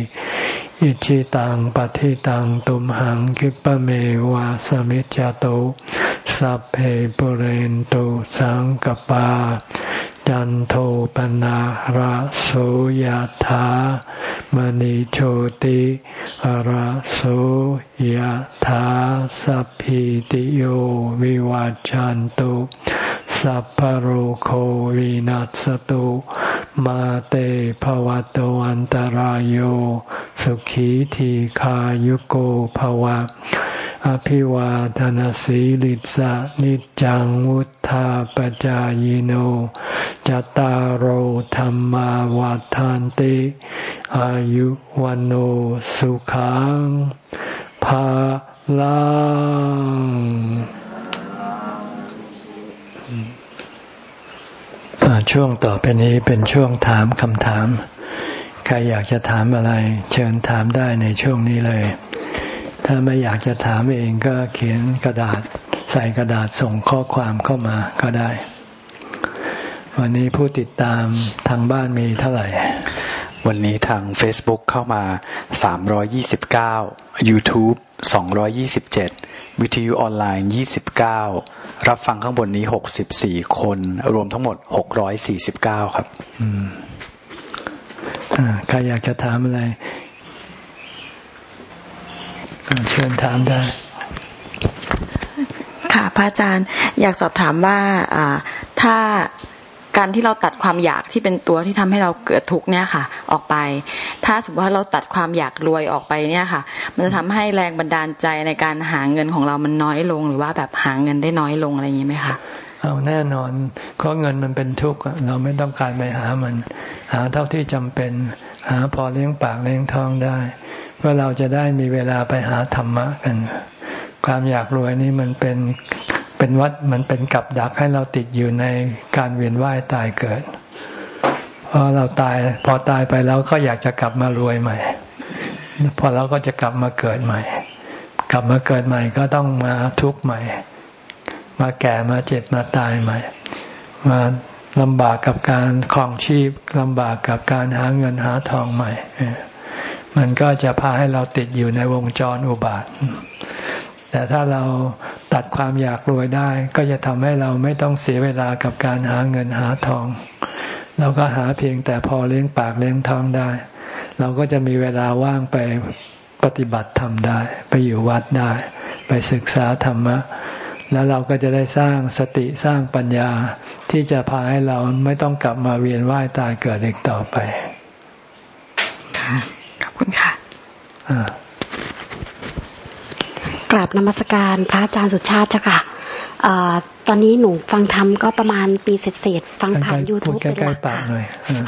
อิชิตังปฏิตังตุมหังคิปเมวะสมิจจโตสัพเพปุเรนตุสังกปา จันโทปนะระโสยธา มณิโชติระโสยธาสัพพิติโยวิวัจจันตุสัพพโรโควินัสตุมาเตภวัตวันตารโยสุขีทีขายุโกภวะ อภิวาทานสีลิสะนิจังวุธาปจายโนจตารโหธรรมาวาทานติอายุวันโอสุขังภาลังช่วงต่อไปนี้เป็นช่วงถามคำถาม ใครอยากจะถามอะไร เชิญถามได้ในช่วงนี้เลย ถ้าไม่อยากจะถามเองก็เขียนกระดาษใส่กระดาษส่งข้อความเข้ามาก็ได้ วันนี้ผู้ติดตามทางบ้านมีเท่าไหร่ วันนี้ทาง Facebook เข้ามา 329 YouTube 227 วิทยุออนไลน์ 29 รับฟังข้างบนนี้ 64 คน รวมทั้งหมด 649 ครับใครอยากจะถามอะไร เชิญถามได้ ค่ะพระอาจารย์อยากสอบถามว่าถ้าการที่เราตัดความอยากที่เป็นตัวที่ทำให้เราเกิดทุกข์เนี่ยค่ะ ออกไป ถ้าสมมติว่าเราตัดความอยากรวยออกไปเนี่ยค่ะ มันจะทำให้แรงบันดาลใจในการหาเงินของเรามันน้อยลง หรือว่าแบบหาเงินได้น้อยลงอะไรอย่างนี้ไหมคะเอาแน่นอนเพราะเงินมันเป็นทุกข์เราไม่ต้องการไปหามัน หาเท่าที่จำเป็น หาพอเลี้ยงปากเลี้ยงท้องได้ เพื่อเราจะได้มีเวลาไปหาธรรมะกัน ความอยากรวยนี่มันเป็นเป็นวัดมันเป็นกับดักให้เราติดอยู่ในการเวียนว่ายตายเกิดพอเราตายพอตายไปแล้วก็อยากจะกลับมารวยใหม่ พอเราก็จะกลับมาเกิดใหม่ กลับมาเกิดใหม่ก็ต้องมาทุกข์ใหม่ มาแก่มาเจ็บมาตายใหม่ มาลำบากกับการคลองชีพลำบากกับการหาเงินหาทองใหม่ มันก็จะพาให้เราติดอยู่ในวงจรอุบาท แต่ถ้าเราตัดความอยากรวยได้ ก็จะทำให้เราไม่ต้องเสียเวลากับการหาเงินหาทอง เราก็หาเพียงแต่พอเลี้ยงปากเลี้ยงท้องได้ เราก็จะมีเวลาว่างไปปฏิบัติธรรมได้ ไปอยู่วัดได้ ไปศึกษาธรรมะ แล้วเราก็จะได้สร้างสติสร้างปัญญาที่จะพาให้เราไม่ต้องกลับมาเวียนว่ายตายเกิดอีกต่อไป คุณค่ะกราบนมัสการพระอาจารย์สุชาติจ้ะค่ะตอนนี้หนูฟังธรรมก็ประมาณปีเศษๆฟังผ่านยูทูบเป็นหลัก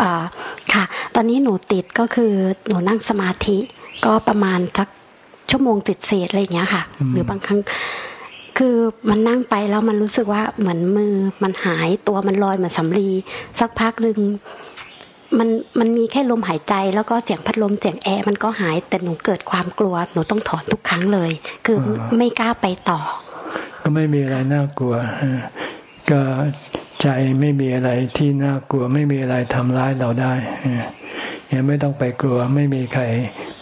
ค่ะค่ะ ตอนนี้หนูติดก็คือหนูนั่งสมาธิ ก็ประมาณสักชั่วโมงติดเศษอะไรอย่างเงี้ยค่ะ หรือบางครั้งคือมันนั่งไปแล้วมันรู้สึกว่าเหมือนมือมันหายตัวมันลอยเหมือนสำลีสักพักหนึ่ง มันมันมีแค่ลมหายใจ แล้วก็เสียงพัดลมเสียงแอร์มันก็หายแต่หนูเกิดความกลัว หนูต้องถอนทุกครั้งเลย คือไม่กล้าไปต่อ ก็ไม่มีอะไรน่ากลัวก็ใจไม่มีอะไรที่น่ากลัว ไม่มีอะไรทำร้ายเราได้ยังไม่ต้องไปกลัว ไม่มีใคร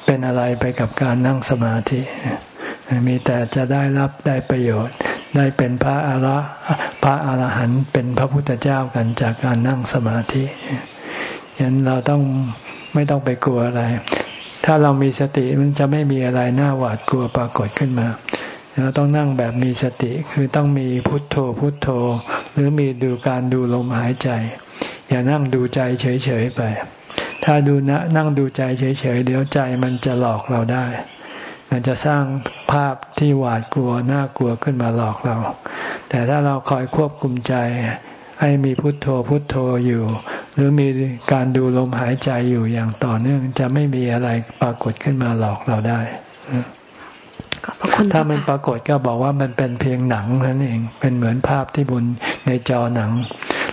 เป็นอะไรไปกับการนั่งสมาธิมีแต่จะได้รับได้ประโยชน์ ได้เป็นพระอรพระอรหันต์เป็นพระพุทธเจ้ากันจากการนั่งสมาธิ ฉะนั้นเราต้องไม่ต้องไปกลัวอะไร ถ้าเรามีสติมันจะไม่มีอะไรน่าหวาดกลัวปรากฏขึ้นมาเราต้องนั่งแบบมีสติคือต้องมีพุทโธพุทโธ หรือมีดูการดูลมหายใจ อย่านั่งดูใจเฉยๆไป ถ้าดูนะนั่งดูใจเฉยๆเดี๋ยวใจมันจะหลอกเราได้ มันจะสร้างภาพที่หวาดกลัวน่ากลัวขึ้นมาหลอกเรา แต่ถ้าเราคอยควบคุมใจ ให้มีพุทโธพุทโธอยู่ หรือมีการดูลมหายใจอยู่อย่างต่อเนื่องจะไม่มีอะไรปรากฏขึ้นมาหลอกเราได้ถ้ามันปรากฏก็บอกว่ามันเป็นเพียงหนังนั่นเองเป็นเหมือนภาพที่บนในจอหนัง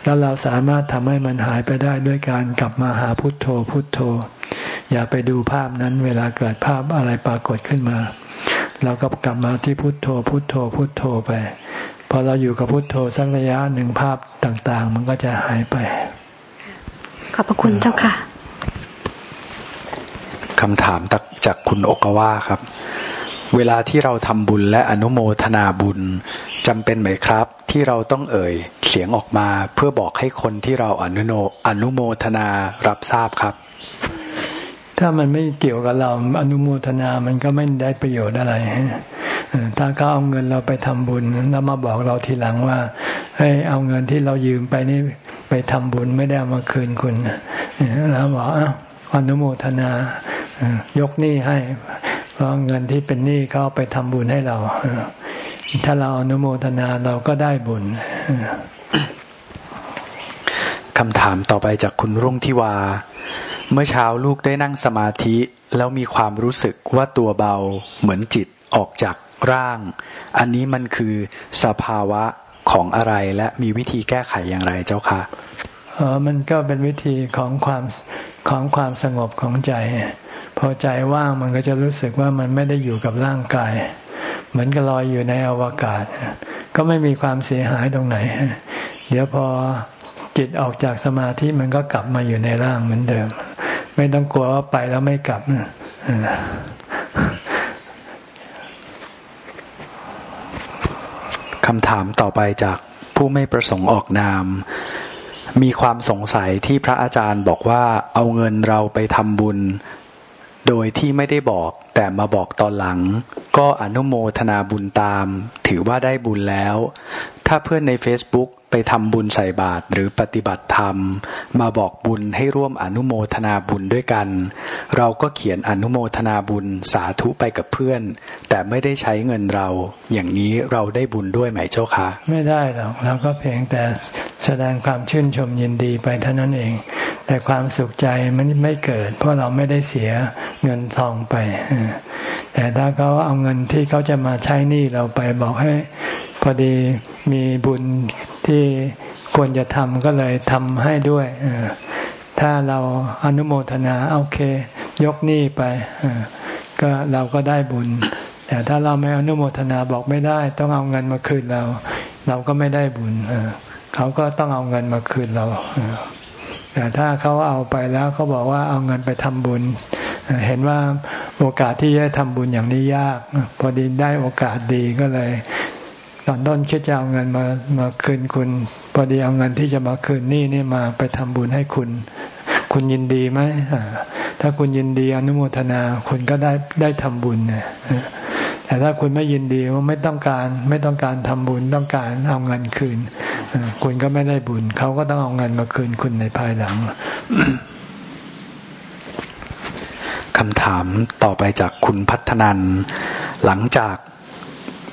แล้วเราสามารถทำให้มันหายไปได้ด้วยการกลับมาหาพุทโธพุทโธ อย่าไปดูภาพนั้นเวลาเกิดภาพอะไรปรากฏขึ้นมา เราก็กลับมาที่พุทโธพุทโธพุทโธไป พอเราอยู่กับพุทโธสักระยะหนึ่งภาพต่าง ๆ มันก็จะหายไป ขอบพระคุณเจ้าค่ะคำถามจากคุณอกว่าครับ เวลาที่เราทำบุญและอนุโมทนาบุญจำเป็นไหมครับ ที่เราต้องเอ่ย เสียงออกมาเพื่อบอกให้คนที่เราอนุโนอนุโมทนารับทราบครับ ถ้ามันไม่เกี่ยวกับเราอนุโมทนามันก็ไม่ได้ประโยชน์อะไรถ้าเขาเอาเงินเราไปทำบุญแล้วมาบอกเราทีหลังว่าให้เอาเงินที่เรายืมไปนี่ไปทำบุญไม่ได้มาคืนคุณแล้วบอกอนุโมทนายกหนี้ให้ เพราะเงินที่เป็นหนี้เขาไปทำบุญให้เราถ้าเราอนุโมทนาเราก็ได้บุญคำถามต่อไปจากคุณรุ่งทิวา เมื่อเช้าลูกได้นั่งสมาธิ แล้วมีความรู้สึกว่าตัวเบาเหมือนจิตออกจากร่าง อันนี้มันคือสภาวะของอะไรและมีวิธีแก้ไขอย่างไรเจ้าค่ะเออมันก็เป็นวิธีของความของความสงบของใจ พอใจว่างมันก็จะรู้สึกว่ามันไม่ได้อยู่กับร่างกาย เหมือนกับลอยอยู่ในอวกาศ ก็ไม่มีความเสียหายตรงไหน เดี๋ยวพอจิตออกจากสมาธิมันก็กลับมาอยู่ในร่างเหมือนเดิม ไม่ต้องกลัวว่าไปแล้วไม่กลับคำถามต่อไปจากผู้ไม่ประสงค์ออกนาม มีความสงสัยที่พระอาจารย์บอกว่าเอาเงินเราไปทำบุญ โดยที่ไม่ได้บอก แต่มาบอกตอนหลัง ก็อนุโมทนาบุญตาม ถือว่าได้บุญแล้ว ถ้าเพื่อนใน Facebook ไปทำบุญใส่บาตรหรือปฏิบัติธรรม มาบอกบุญให้ร่วมอนุโมทนาบุญด้วยกัน เราก็เขียนอนุโมทนาบุญสาธุไปกับเพื่อน แต่ไม่ได้ใช้เงินเรา อย่างนี้เราได้บุญด้วยไหมเจ้าคะ ไม่ได้หรอกเราก็เพียงแต่แสดงความชื่นชมยินดีไปเท่านั้นเอง แต่ความสุขใจมันไม่เกิด เพราะเราไม่ได้เสียเงินทองไปแต่ถ้าเขาเอาเงินที่เขาจะมาใช้หนี้เราไปบอกให้ พอดีมีบุญที่ควรจะทำก็เลยทำให้ด้วย ถ้าเราอนุโมทนาโอเค ยกหนี้ไป ก็เราก็ได้บุญ แต่ถ้าเราไม่อนุโมทนาบอกไม่ได้ ต้องเอาเงินมาคืนเรา เราก็ไม่ได้บุญเขาก็ต้องเอาเงินมาคืนเราแต่ถ้าเขาเอาไปแล้วเขาบอกว่าเอาเงินไปทำบุญ เห็นว่าโอกาสที่จะทำบุญอย่างนี้ยาก พอดีได้โอกาสดีก็เลย ตอนต้นคิดจะเอาเงินมามาคืนคุณ พอดีเอาเงินที่จะมาคืนนี่นี่มาไปทำบุญให้คุณ คุณยินดีไหมถ้าคุณยินดีอนุโมทนาคุณก็ได้ได้ทำบุญเนี่ยแต่ถ้าคุณไม่ยินดีว่าไม่ต้องการไม่ต้องการทำบุญต้องการเอาเงินคืน คุณก็ไม่ได้บุญ เขาก็ต้องเอาเงินมาคืนคุณในภายหลัง คำถามต่อไปจากคุณพัฒนัน หลังจาก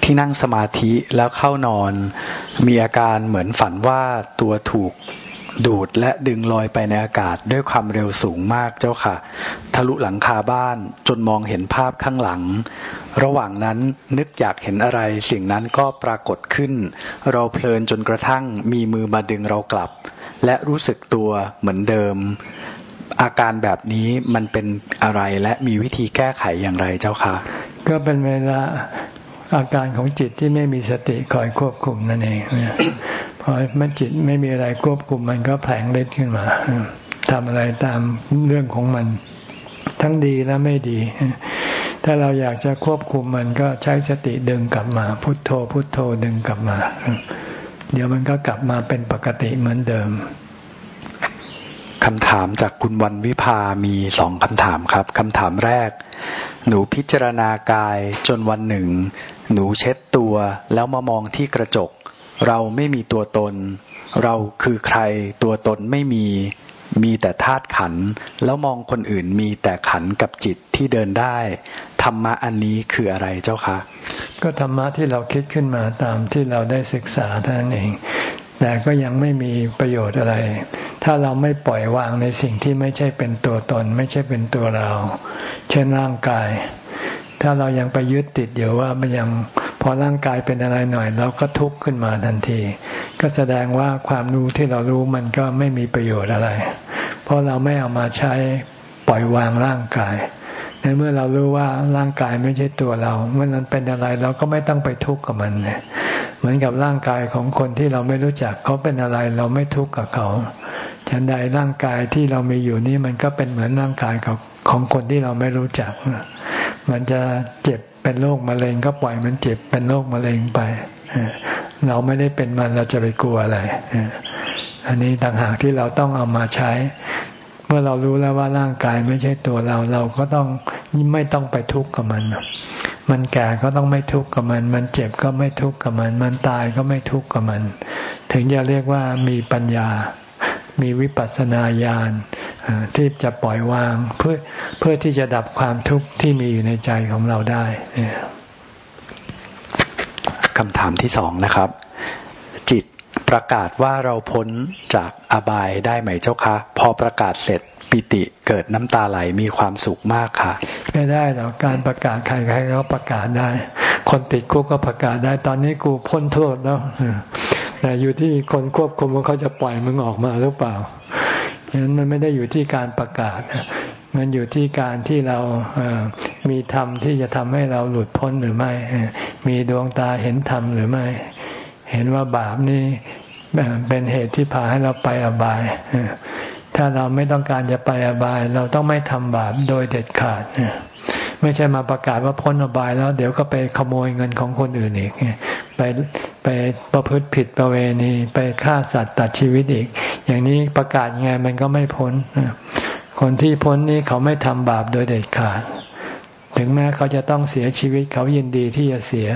ที่นั่งสมาธิแล้วเข้านอน มีอาการเหมือนฝันว่าตัวถูกดูดและดึงลอยไปในอากาศด้วยความเร็วสูงมากเจ้าค่ะ ทะลุหลังคาบ้านจนมองเห็นภาพข้างหลัง ระหว่างนั้นนึกอยากเห็นอะไร สิ่งนั้นก็ปรากฏขึ้น เราเพลินจนกระทั่งมีมือมาดึงเรากลับ และรู้สึกตัวเหมือนเดิม อาการแบบนี้มันเป็นอะไรและมีวิธีแก้ไขอย่างไรเจ้าคะก็เป็นเวลาอาการของจิตที่ไม่มีสติคอยควบคุมนั่นเองพอมันจิตไม่มีอะไรควบคุมมันก็แผลงเล็ดขึ้นมาทำอะไรตามเรื่องของมัน ทั้งดีและไม่ดี ถ้าเราอยากจะควบคุมมันก็ใช้สติดึงกลับมา พุทโธ พุทโธดึงกลับมา เดี๋ยวมันก็กลับมาเป็นปกติเหมือนเดิม คำถามจากคุณวันวิภามีสองคำถามครับคำถามแรก หนูพิจารณากายจนวันหนึ่ง หนูเช็ดตัวแล้วมามองที่กระจก เราไม่มีตัวตน เราคือใครตัวตนไม่มีมีแต่ธาตุขัน แล้วมองคนอื่นมีแต่ขันกับจิตที่เดินได้ธรรมะอันนี้คืออะไรเจ้าคะ ก็ธรรมะที่เราคิดขึ้นมาตามที่เราได้ศึกษาเท่านั้นเอง แต่ก็ยังไม่มีประโยชน์อะไร ถ้าเราไม่ปล่อยวางในสิ่งที่ไม่ใช่เป็นตัวตน ไม่ใช่เป็นตัวเรา เช่นร่างกาย ถ้าเรายังไปยึดติดอยู่ว่ามันยังพอร่างกายเป็นอะไรหน่อยเราก็ทุกข์ขึ้นมาทันที ก็แสดงว่าความรู้ที่เรารู้มันก็ไม่มีประโยชน์อะไร เพราะเราไม่เอามาใช้ปล่อยวางร่างกาย ในเมื่อเรารู้ว่าร่างกายไม่ใช่ตัวเราเมื่อนั้นเป็นอะไรเราก็ไม่ต้องไปทุกข์กับมันเหมือนกับร่างกายของคนที่เราไม่รู้จักเขาเป็นอะไรเราไม่ทุกข์กับเขาฉันใดร่างกายที่เรามีอยู่นี่มันก็เป็นเหมือนร่างกายของของคนที่เราไม่รู้จัก มันจะเจ็บเป็นโรคมะเร็งก็ปล่อยมันเจ็บเป็นโรคมะเร็งไปเราไม่ได้เป็นมันเราจะไปกลัวอะไร อันนี้ต่างหากที่เราต้องเอามาใช้ มื่อเรารู้แล้วว่าร่างกายไม่ใช่ตัวเรา เราก็ต้องไม่ต้องไปทุกข์กับมัน มันแก่ก็ต้องไม่ทุกข์กับมัน มันเจ็บก็ไม่ทุกข์กับมัน มันตายก็ไม่ทุกข์กับมัน ถึงจะเรียกว่ามีปัญญา มีวิปัสสนาญาณที่จะปล่อยวาง เพื่อเพื่อที่จะดับความทุกข์ที่มีอยู่ในใจของเราได้คำถามที่สองนะครับ จิตประกาศว่าเราพ้นจากอบายได้ไหมเจ้าคะ พอประกาศเสร็จ ปิติเกิดน้ำตาไหลมีความสุขมากค่ะ ไม่ได้หรอกการประกาศใครใครก็ประกาศได้ คนติดคุกก็ประกาศได้ ตอนนี้กูพ้นโทษแล้วแต่อยู่ที่คนควบคุมว่าเขาจะปล่อยมึงออกมาหรือเปล่าฉะนั้นมันไม่ได้อยู่ที่การประกาศ มันอยู่ที่การที่เรามีธรรมที่จะทำให้เราหลุดพ้นหรือไม่ มีดวงตาเห็นธรรมหรือไม่ เห็นว่าบาปนี่เป็นเหตุที่พาให้เราไปอบาย ถ้าเราไม่ต้องการจะไปอบาย เราต้องไม่ทำบาปโดยเด็ดขาดไม่ใช่มาประกาศว่าพ้นอบายแล้ว เดี๋ยวก็ไปขโมยเงินของคนอื่นอีกไปไปประพฤติผิดประเวณี ไปฆ่าสัตว์ตัดชีวิตอีก อย่างนี้ประกาศยังไงมันก็ไม่พ้นคนที่พ้นนี้เขาไม่ทำบาปโดยเด็ดขาด ถึงแม้เขาจะต้องเสียชีวิตเขายินดีที่จะเสีย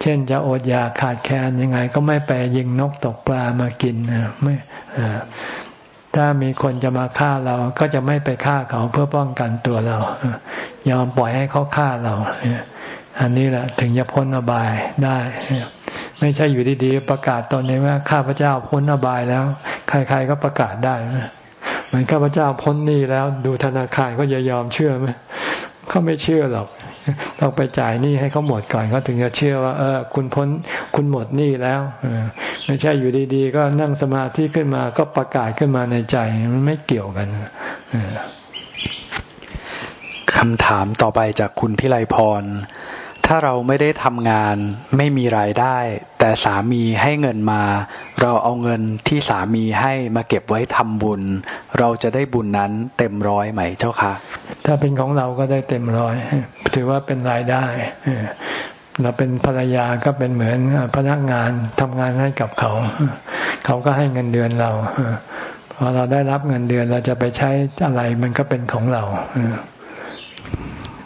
เช่นจะอดอยากขาดแคลนยังไงก็ไม่ไปยิงนกตกปลามากินไม่ ถ้ามีคนจะมาฆ่าเราก็จะไม่ไปฆ่าเขาเพื่อป้องกันตัวเรา ยอมปล่อยให้เขาฆ่าเรา อันนี้แหละถึงจะพ้นอบายได้ ไม่ใช่อยู่ดีๆประกาศตอนนี้ว่าข้าพเจ้าพ้นอบายแล้ว ใครๆก็ประกาศได้เหมือนข้าพเจ้าพ้นหนี้แล้ว ดูธนาคารก็จะยอมเชื่อไหมเขาไม่เชื่อหรอก ต้องไปจ่ายหนี้ให้เขาหมดก่อนเขาถึงจะเชื่อว่า เออ คุณพ้นคุณหมดหนี้แล้วไม่ใช่อยู่ดีๆ ก็นั่งสมาธิขึ้นมาก็ประกาศขึ้นมาในใจมันไม่เกี่ยวกันคำถามต่อไปจากคุณพิไลพร ถ้าเราไม่ได้ทำงานไม่มีรายได้ แต่สามีให้เงินมา เราเอาเงินที่สามีให้มาเก็บไว้ทำบุญ เราจะได้บุญนั้นเต็มร้อยไหมเจ้าคะถ้าเป็นของเราก็ได้เต็มร้อยถือว่าเป็นรายได้เราเป็นภรรยาก็เป็นเหมือนพนักงานทำงานให้กับเขา เขาก็ให้เงินเดือนเราพอเราได้รับเงินเดือนเราจะไปใช้อะไรมันก็เป็นของเรา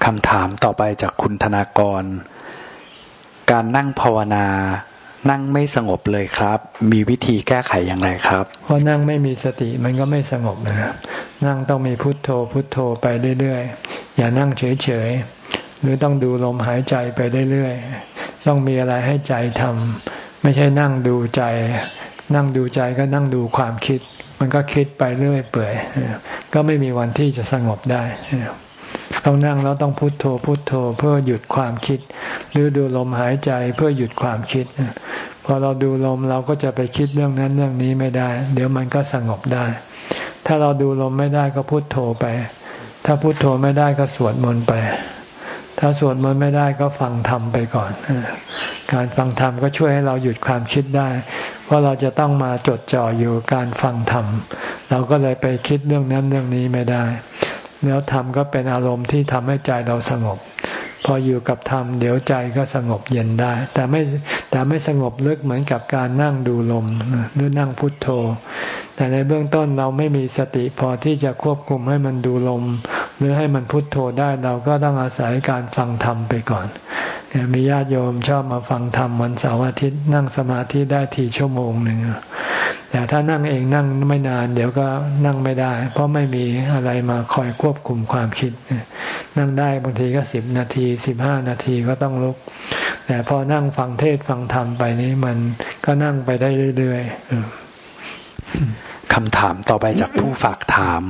คำถามต่อไปจากคุณธนากร การนั่งภาวนา นั่งไม่สงบเลยครับ มีวิธีแก้ไขอย่างไรครับ เพราะนั่งไม่มีสติมันก็ไม่สงบนะนั่งต้องมีพุทโธพุทโธไปเรื่อยๆ อย่านั่งเฉยๆ หรือต้องดูลมหายใจไปเรื่อยๆ ต้องมีอะไรให้ใจทำไม่ใช่นั่งดูใจ นั่งดูใจก็นั่งดูความคิด มันก็คิดไปเรื่อยเปื่อย ก็ไม่มีวันที่จะสงบได้ ต้องนั่งแล้วต้องพุโทโธพุโทโธเพื่อหยุดความคิด หรือดูลมหายใจเพื่อหยุดความคิดพอเราดูลมเราก็จะไปคิดเรื่องนั้นเรื่องนี้ไม่ได้ เดี๋ยวมันก็สงบได้ ถ้าเราดูลมไม่ได้ก็พุโทโธไป ถ้าพุโทโธไม่ได้ก็สวดมนต์ไป ถ้าสวดมนต์ไม่ได้ก็ฟังธรรมไปก่อนการฟังธรรมก็ช่วยให้เราหยุดความคิดได้ เพราะเราจะต้องมาจดจ่ออยู่การฟังธรรม เราก็เลยไปคิดเรื่องนั้นเรื่องนี้ไม่ได้ แล้วธรรมก็เป็นอารมณ์ที่ทำให้ใจเราสงบ พออยู่กับธรรมเดี๋ยวใจก็สงบเย็นได้ แต่ไม่แต่ไม่สงบลึกเหมือนกับการนั่งดูลมหรือนั่งพุทโธ แต่ในเบื้องต้นเราไม่มีสติพอที่จะควบคุมให้มันดูลม หรือให้มันพุทโธได้เราก็ต้องอาศัยการฟังธรรมไปก่อน มีญาติโยมชอบมาฟังธรรมวันเสาร์อาทิตย์นั่งสมาธิได้ทีชั่วโมงหนึ่งแต่ถ้านั่งเองนั่งไม่นาน เดี๋ยวก็นั่งไม่ได้ เพราะไม่มีอะไรมาคอยควบคุมความคิด นั่งได้บางทีก็สิบนาทีสิบห้านาทีก็ต้องลุก แต่พอนั่งฟังเทศฟังธรรมไปนี้มันก็นั่งไปได้เรื่อยๆคำถามต่อไปจากผู้ฝากถาม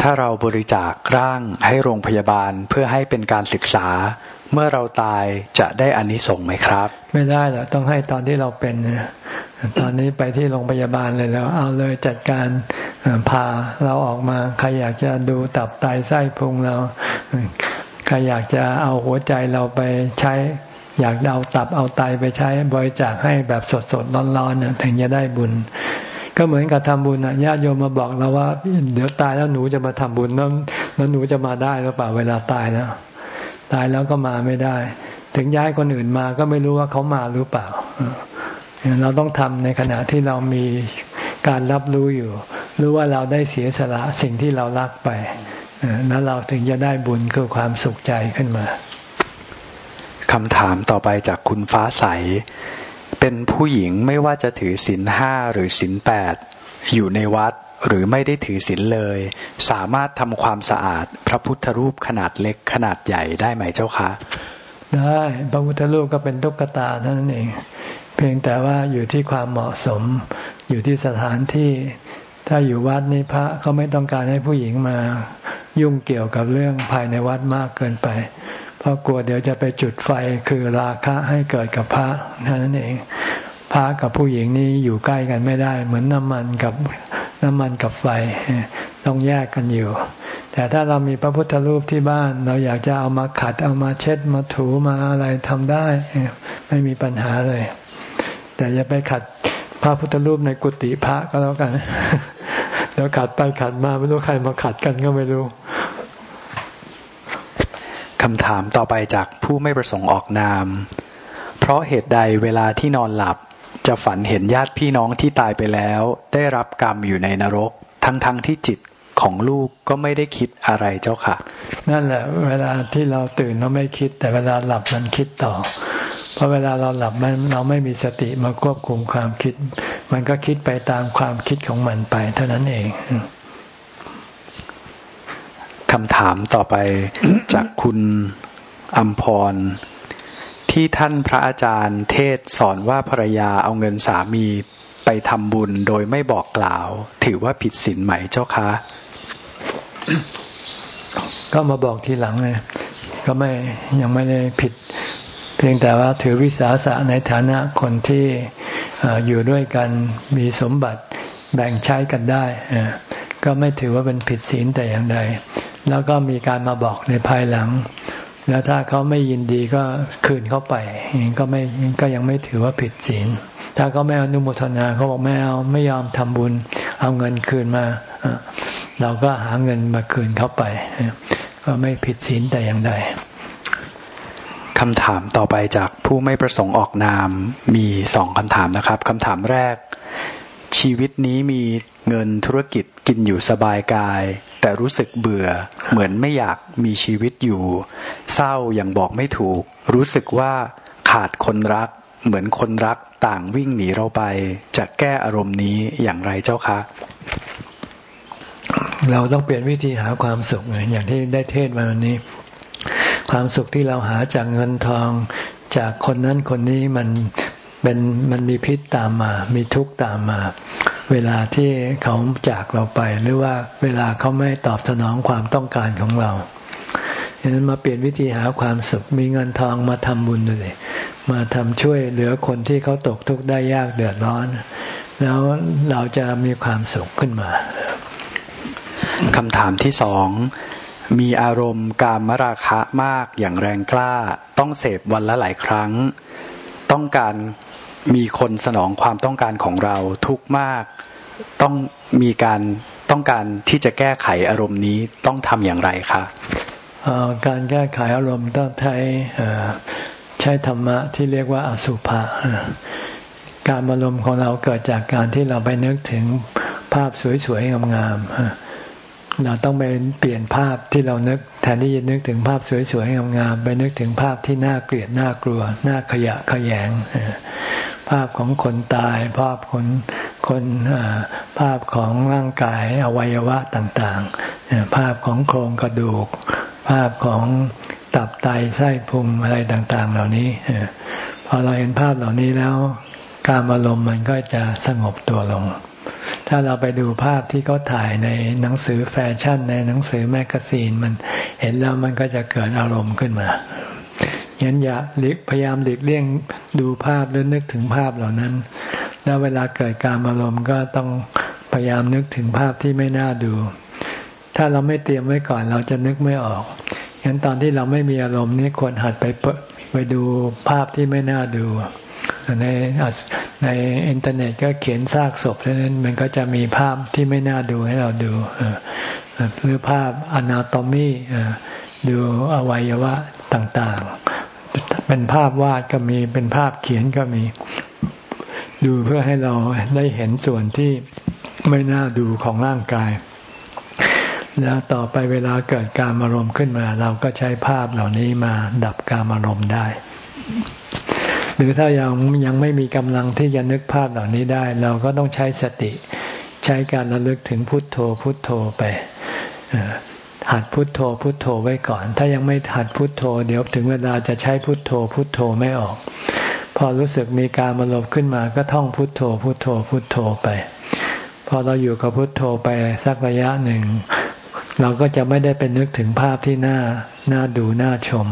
ถ้าเราบริจาคร่างให้โรงพยาบาลเพื่อให้เป็นการศึกษา เมื่อเราตายจะได้อานิสงส์ไหมครับ ไม่ได้หรอกต้องให้ตอนที่เราเป็น ตอนนี้ไปที่โรงพยาบาลเลยแล้ว เอาเลยจัดการพาเราออกมาใครอยากจะดูตับไตไส้พุงเราใครอยากจะเอาหัวใจเราไปใช้ อยากเอาตับเอาไตไปใช้บริจาคให้แบบสดสดร้อนๆเนี่ยถึงจะได้บุญ ก็เหมือนกับทำบุญนะญาติโยมมาบอกเราว่า เดี๋ยวตายแล้วหนูจะมาทำบุญแล้วแล้วหนูจะมาได้หรือเปล่าเวลาตายแล้ว ตายแล้วก็มาไม่ได้ ถึงย้ายคนอื่นมาก็ไม่รู้ว่าเขามาหรือเปล่า เราต้องทำในขณะที่เรามีการรับรู้อยู่ รู้ว่าเราได้เสียสละสิ่งที่เรารักไปนั้นเราถึงจะได้บุญคือความสุขใจขึ้นมาคำถามต่อไปจากคุณฟ้าใส เป็นผู้หญิงไม่ว่าจะถือศีลห้าหรือศีลแปดอยู่ในวัดหรือไม่ได้ถือศีลเลย สามารถทำความสะอาดพระพุทธรูปขนาดเล็กขนาดใหญ่ได้ไหมเจ้าคะ ได้พระพุทธรูปก็เป็นตุ๊กตาเท่านั้นเอง เพียงแต่ว่าอยู่ที่ความเหมาะสม อยู่ที่สถานที่ ถ้าอยู่วัดนี้พระเขาไม่ต้องการให้ผู้หญิงมา ยุ่งเกี่ยวกับเรื่องภายในวัดมากเกินไป เพราะกลัวเดี๋ยวจะไปจุดไฟคือราคะให้เกิดกับพระนั่นเอง พระกับผู้หญิงนี้อยู่ใกล้กันไม่ได้ เหมือนน้ำมันกับน้ำมันกับไฟ ต้องแยกกันอยู่ แต่ถ้าเรามีพระพุทธรูปที่บ้าน เราอยากจะเอามาขัดเอามาเช็ดมาถูมาอะไรทำได้ ไม่มีปัญหาเลย แต่อย่าไปขัดพระพุทธรูปในกุฏิพระก็แล้วกัน เดี๋ยวขัดไปขัดมาไม่รู้ใครมาขัดกันก็ไม่รู้ำถามต่อไปจากผู้ไม่ประสงค์ออกนาม เพราะเหตุใดเวลาที่นอนหลับ จะฝันเห็นญาติพี่น้องที่ตายไปแล้ว ได้รับกรรมอยู่ในนรก ทั้งๆทที่จิตของลูกก็ไม่ได้คิดอะไรเจ้าค่ะ นั่นแหละ เวลาที่เราตื่นเราไม่คิด แต่เวลาหลับมันคิดต่อ เพราะเวลาเราหลับมันเราไม่มีสติมาควบคุมความคิด มันก็คิดไปตามความคิดของมันไป เท่านั้นเอง คำถามต่อไปจากคุณอัมพร ที่ท่านพระอาจารย์เทศสอนว่าภรรยาเอาเงินสามีไปทำบุญโดยไม่บอกกล่าว ถือว่าผิดศีลไหมเจ้าคะ ก็มาบอกทีหลังไงก็ไม่ยังไม่ได้ผิด เพียงแต่ว่าถือวิสาสะในฐานะคนที่อยู่ด้วยกันมีสมบัติแบ่งใช้กันได้ก็ไม่ถือว่าเป็นผิดศีลแต่อย่างใด แล้วก็มีการมาบอกในภายหลัง แล้วถ้าเขาไม่ยินดีก็คืนเขาไปก็ไม่ก็ยังไม่ถือว่าผิดศีลถ้าเขาไม่อนุโมทนาเขาบอกไม่เอาไม่ยอมทำบุญ เอาเงินคืนมาเราก็หาเงินมาคืนเขาไป ก็ไม่ผิดศีลแต่อย่างใดคำถามต่อไปจากผู้ไม่ประสงค์ออกนามมีสองคำถามนะครับคำถามแรก ชีวิตนี้มีเงินธุรกิจกินอยู่สบายกาย แต่รู้สึกเบื่อ เหมือนไม่อยากมีชีวิตอยู่ เศร้าอย่างบอกไม่ถูก รู้สึกว่าขาดคนรัก เหมือนคนรักต่างวิ่งหนีเราไป จะแก้อารมณ์นี้อย่างไรเจ้าคะ เราต้องเปลี่ยนวิธีหาความสุขอย่างที่ได้เทศมาวันนี้ ความสุขที่เราหาจากเงินทองจากคนนั้นคนนี้มัน เป็นมันมีพิษตามมา มีทุกข์ตามมา เวลาที่เขาจากเราไป หรือว่าเวลาเขาไม่ตอบสนองความต้องการของเราดังนั้นมาเปลี่ยนวิธีหาความสุข มีเงินทองมาทำบุญเลยมาทำช่วยเหลือคนที่เขาตกทุกข์ได้ยากเดือดร้อน แล้วเราจะมีความสุขขึ้นมาคำถามที่สองมีอารมณ์การมราคะมากอย่างแรงกล้า ต้องเสพวันละหลายครั้ง ต้องการ มีคนสนองความต้องการของเราทุกมากต้องมีการต้องการที่จะแก้ไขอารมณ์นี้ต้องทำอย่างไรคะการแก้ไขอารมณ์ต้องใช้ใช้ธรรมะที่เรียกว่าอสุภะการอารมณ์ของเราเกิดจากการที่เราไปนึกถึงภาพสวยๆงามๆเราต้องไปเปลี่ยนภาพที่เรานึกแทนที่จะนึกถึงภาพสวยๆงามๆไปนึกถึงภาพที่น่าเกลียดน่ากลัวน่าขยะขยง ภาพของคนตาย ภาพคนคนภาพของร่างกายอวัยวะต่างๆ ภาพของโครงกระดูก ภาพของตับไตไส้พุงอะไรต่างๆ เหล่านี้พอเราเห็นภาพเหล่านี้แล้ว การอารมณ์มันก็จะสงบตัวลง ถ้าเราไปดูภาพที่เขาถ่ายในหนังสือแฟชั่นในหนังสือแมกกาซีนมันเห็นแล้วมันก็จะเกิดอารมณ์ขึ้นมา งั้นอย่าพยายามหลีกเลี่ยงดูภาพหรือนึกถึงภาพเหล่านั้น แล้วเวลาเกิดการอารมณ์ก็ต้องพยายามนึกถึงภาพที่ไม่น่าดู ถ้าเราไม่เตรียมไว้ก่อนเราจะนึกไม่ออกงั้นตอนที่เราไม่มีอารมณ์นี้ควรหัดไปไปดูภาพที่ไม่น่าดู ในในอินเทอร์เน็ตก็เขียนซากศพเท่านั้นมันก็จะมีภาพที่ไม่น่าดูให้เราดูหรือภาพอนาโตมีดูอวัยวะต่างๆ เป็นภาพวาดก็มี เป็นภาพเขียนก็มี ดูเพื่อให้เราได้เห็นส่วนที่ไม่น่าดูของร่างกาย แล้วต่อไปเวลาเกิดการอารมณ์ขึ้นมา เราก็ใช้ภาพเหล่านี้มาดับการอารมณ์ได้ หรือถ้ายังยังไม่มีกำลังที่จะนึกภาพเหล่านี้ได้ เราก็ต้องใช้สติ ใช้การระลึกถึงพุทโธพุทโธไป หัดพุทโธพุทโธไว้ก่อน ถ้ายังไม่หัดพุทโธ เดี๋ยวถึงเวลาจะใช้พุทโธพุทโธไม่ออก พอรู้สึกมีการมาลบขึ้นมาก็ท่องพุทโธพุทโธพุทโธไป พอเราอยู่กับพุทโธไปสักระยะหนึ่ง เราก็จะไม่ได้เป็นนึกถึงภาพที่น่าน่าดูน่าชม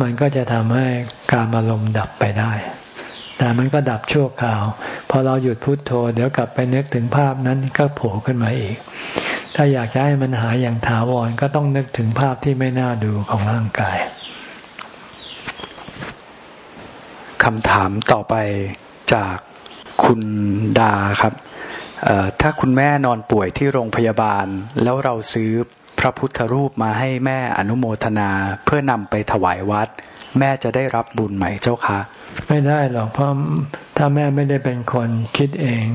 มันก็จะทำให้การอารมณ์ดับไปได้ แต่มันก็ดับชั่วคราว พอเราหยุดพุทโธเดี๋ยวกลับไปนึกถึงภาพนั้นก็โผล่ขึ้นมาอีก ถ้าอยากจะให้มันหายอย่างถาวรก็ต้องนึกถึงภาพที่ไม่น่าดูของร่างกายคำถามต่อไปจากคุณดาครับถ้าคุณแม่นอนป่วยที่โรงพยาบาล แล้วเราซื้อพระพุทธรูปมาให้แม่อนุโมทนาเพื่อนำไปถวายวัด แม่จะได้รับบุญไหมเจ้าคะไม่ได้หรอกเพราะถ้าแม่ไม่ได้เป็นคนคิดเอง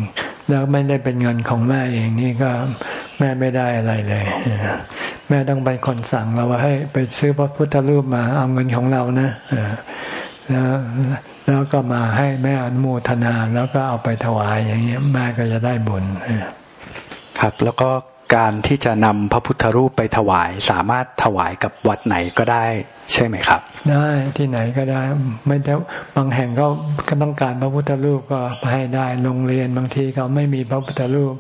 แล้วไม่ได้เป็นเงินของแม่เองนี่ก็แม่ไม่ได้อะไรเลย แม่ต้องเป็นคนสั่งเราว่าให้ไปซื้อพระพุทธรูปมาเอาเงินของเรานะแล้วแล้วก็มาให้แม่อนุโมทนาแล้วก็เอาไปถวายอย่างเงี้ยแม่ก็จะได้บุญครับ แล้วก็ การที่จะนำพระพุทธรูปไปถวาย สามารถถวายกับวัดไหนก็ได้ ใช่ไหมครับ ได้ที่ไหนก็ได้ ไม่แต่บางแห่งก็ก็ต้องการพระพุทธรูปก็ไปให้ได้โรงเรียนบางทีเขาไม่มีพระพุทธรูป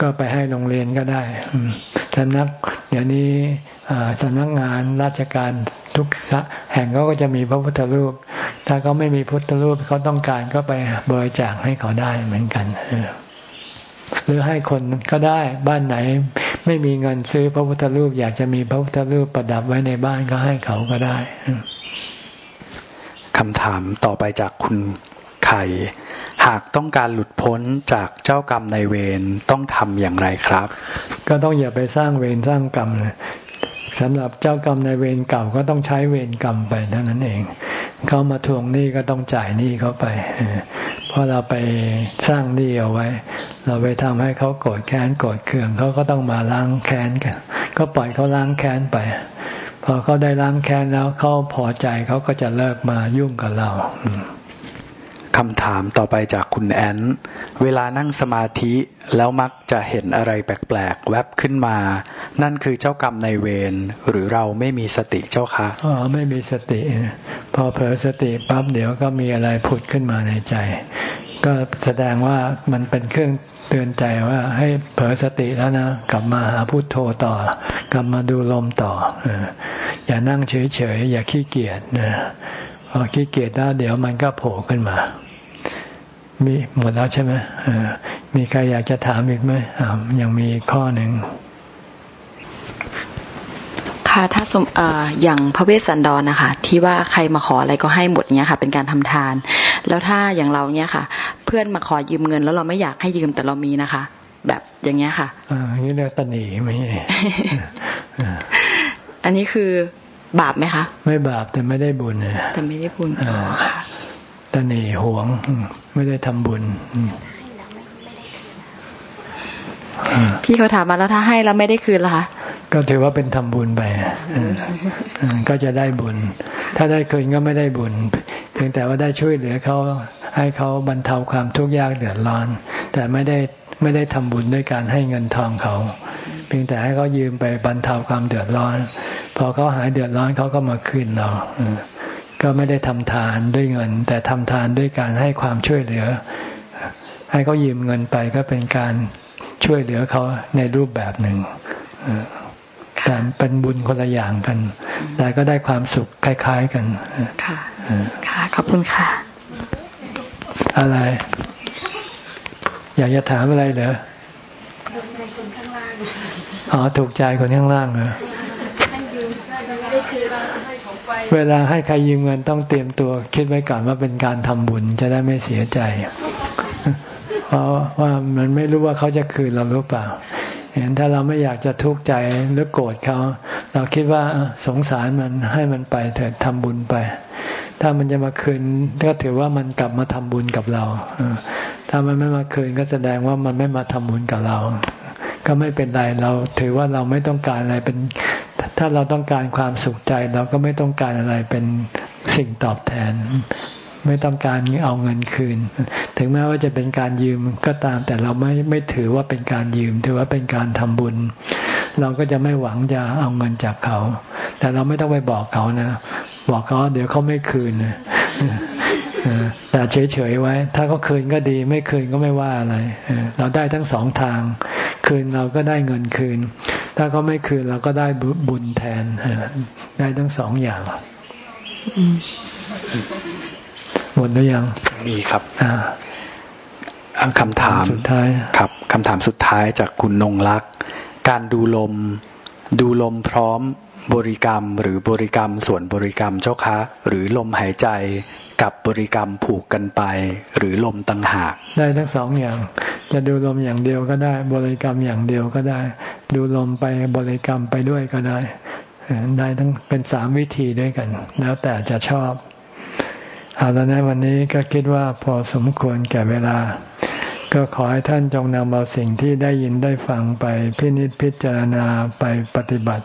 ก็ไปให้โรงเรียนก็ได้สำนักเดี๋ยวนี้สำนักงานราชการทุกแห่งเขาก็จะมีพระพุทธรูป ถ้าเขาไม่มีพุทธรูปเขาต้องการก็ไปบริจาคให้เขาได้เหมือนกัน หรือให้คนก็ได้บ้านไหน ไม่มีเงินซื้อพระพุทธรูป อยากจะมีพระพุทธรูปประดับไว้ในบ้านก็ให้เขาก็ได้คำถามต่อไปจากคุณไข่ หากต้องการหลุดพ้นจากเจ้ากรรมในเวรต้องทำอย่างไรครับ ก็ต้องอย่าไปสร้างเวรสร้างกรรม สำหรับเจ้ากรรมในเวรเก่าก็ต้องใช้เวรกรรมไปเท่านั้นเองเขามาทวงหนี้ก็ต้องจ่ายหนี้เขาไปเพราะเราไปสร้างหนี้เอาไว้ เราไปทำให้เขาโกรธแค้นโกรธเคืองเขาก็ต้องมาล้างแค้นกันก็ปล่อยเขาล้างแค้นไป พอเขาได้ล้างแค้นแล้วเขาพอใจเขาก็จะเลิกมายุ่งกับเรา คำถามต่อไปจากคุณแอน เวลานั่งสมาธิแล้วมักจะเห็นอะไรแปลกๆ แวบขึ้นมา นั่นคือเจ้ากรรมในเวรหรือเราไม่มีสติเจ้าคะอ๋อไม่มีสติ พอเผลอสติปั๊บเดี๋ยวก็มีอะไรผุดขึ้นมาในใจ ก็แสดงว่ามันเป็นเครื่องเตือนใจว่าให้เผลอสติแล้วนะกลับมาหาพุโทโธต่อ กลับมาดูลมต่อ อย่านั่งเฉยๆอย่าขี้เกียจนะพอขี้เกียจแล้วเดี๋ยวมันก็โผล่ขึ้นมา มีหมดแล้วใช่ไหมมีใครอยากจะถามอีกไหมยังมีข้อหนึ่งค่ะถ้าสมออย่างพระเวสสันดรนะคะ ที่ว่าใครมาขออะไรก็ให้หมดเนี้ยค่ะ เป็นการทำทาน แล้วถ้าอย่างเราเนี้ยค่ะ เพื่อนมาขอยืมเงิน แล้วเราไม่อยากให้ยืมแต่เรามีนะคะ แบบอย่างเงี้ยค่ะอ่านี้เรียกตันหนีไหมอันนี้คือบาปไหมคะ ไม่บาปแต่ไม่ได้บุญแต่ไม่ได้บุญอ๋อค่ะ ตนีหวง ไม่ได้ทำบุญพี่เขาถามมาแล้วถ้าให้แล้วไม่ได้คืนล่ะคะก็ถือว่าเป็นทำบุญไปก็จะได้บุญ ถ้าได้คืนก็ไม่ได้บุญ เพียงแต่ว่าได้ช่วยเหลือเขาให้เขาบรรเทาความทุกข์ยากเดือดร้อน แต่ไม่ได้ไม่ได้ทำบุญด้วยการให้เงินทองเขา เพียงแต่ให้เขายืมไปบรรเทาความเดือดร้อน พอเขาหายเดือดร้อนเขาก็มาคืนเรา ก็ไม่ได้ทำทานด้วยเงิน แต่ทำทานด้วยการให้ความช่วยเหลือ ให้เขายืมเงินไปก็เป็นการช่วยเหลือเขาในรูปแบบหนึ่งแต่เป็นบุญคนละอย่างกัน แต่ก็ได้ความสุขคล้าย ๆกัน ค่ะ ค่ะ ขอบคุณค่ะ อะไร อยากจะถามอะไรเหรอ อ๋อ ถูกใจคนข้างล่างเหรอ เวลาให้ใครยืมเงินต้องเตรียมตัว คิดไว้ก่อนว่าเป็นการทำบุญจะได้ไม่เสียใจ เพราะว่ามันไม่รู้ว่าเขาจะคืนเราหรือเปล่าเห็นถ้าเราไม่อยากจะทุกข์ใจหรือโกรธเขา เราคิดว่าสงสารมันให้มันไปเถิดทำบุญไป ถ้ามันจะมาคืนก็ถือว่ามันกลับมาทำบุญกับเราถ้ามันไม่มาคืนก็แสดงว่ามันไม่มาทำบุญกับเรา ก็ไม่เป็นไรเราถือว่าเราไม่ต้องการอะไรเป็น ถ้าเราต้องการความสุขใจ เราก็ไม่ต้องการอะไรเป็นสิ่งตอบแทน ไม่ต้องการเอาเงินคืน ถึงแม้ว่าจะเป็นการยืมก็ตาม แต่เราไม่ไม่ถือว่าเป็นการยืม ถือว่าเป็นการทำบุญ เราก็จะไม่หวังจะเอาเงินจากเขา แต่เราไม่ต้องไปบอกเขานะ บอกเขาเดี๋ยวเขาไม่คืน แต่เฉยๆไว้ ถ้าเขาคืนก็ดี ไม่คืนก็ไม่ว่าอะไร เราได้ทั้งสองทาง คืนเราก็ได้เงินคืน ถ้าเขาไม่คืนเราก็ได้บุญแทน ได้ทั้งสองอย่างหมดหรือยัง มีครับอ่าคำถามสุดท้ายครับคำถามสุดท้ายจากคุณนงรักการดูลม ดูลมพร้อมบริกรรมหรือบริกรรมส่วนบริกรรมเจ้าคะ หรือลมหายใจ กับบริกรรมผูกกันไป หรือลมตังหาก ได้ทั้งสองอย่าง จะดูลมอย่างเดียวก็ได้ บริกรรมอย่างเดียวก็ได้ ดูลมไปบริกรรมไปด้วยก็ได้ ได้ทั้งเป็นสามวิธีด้วยกัน แล้วแต่จะชอบเอาแล้วนะวันนี้ก็คิดว่าพอสมควรแก่เวลา ก็ขอให้ท่านจงนำเอาสิ่งที่ได้ยินได้ฟังไปพินิจพิจารณาไปปฏิบัติ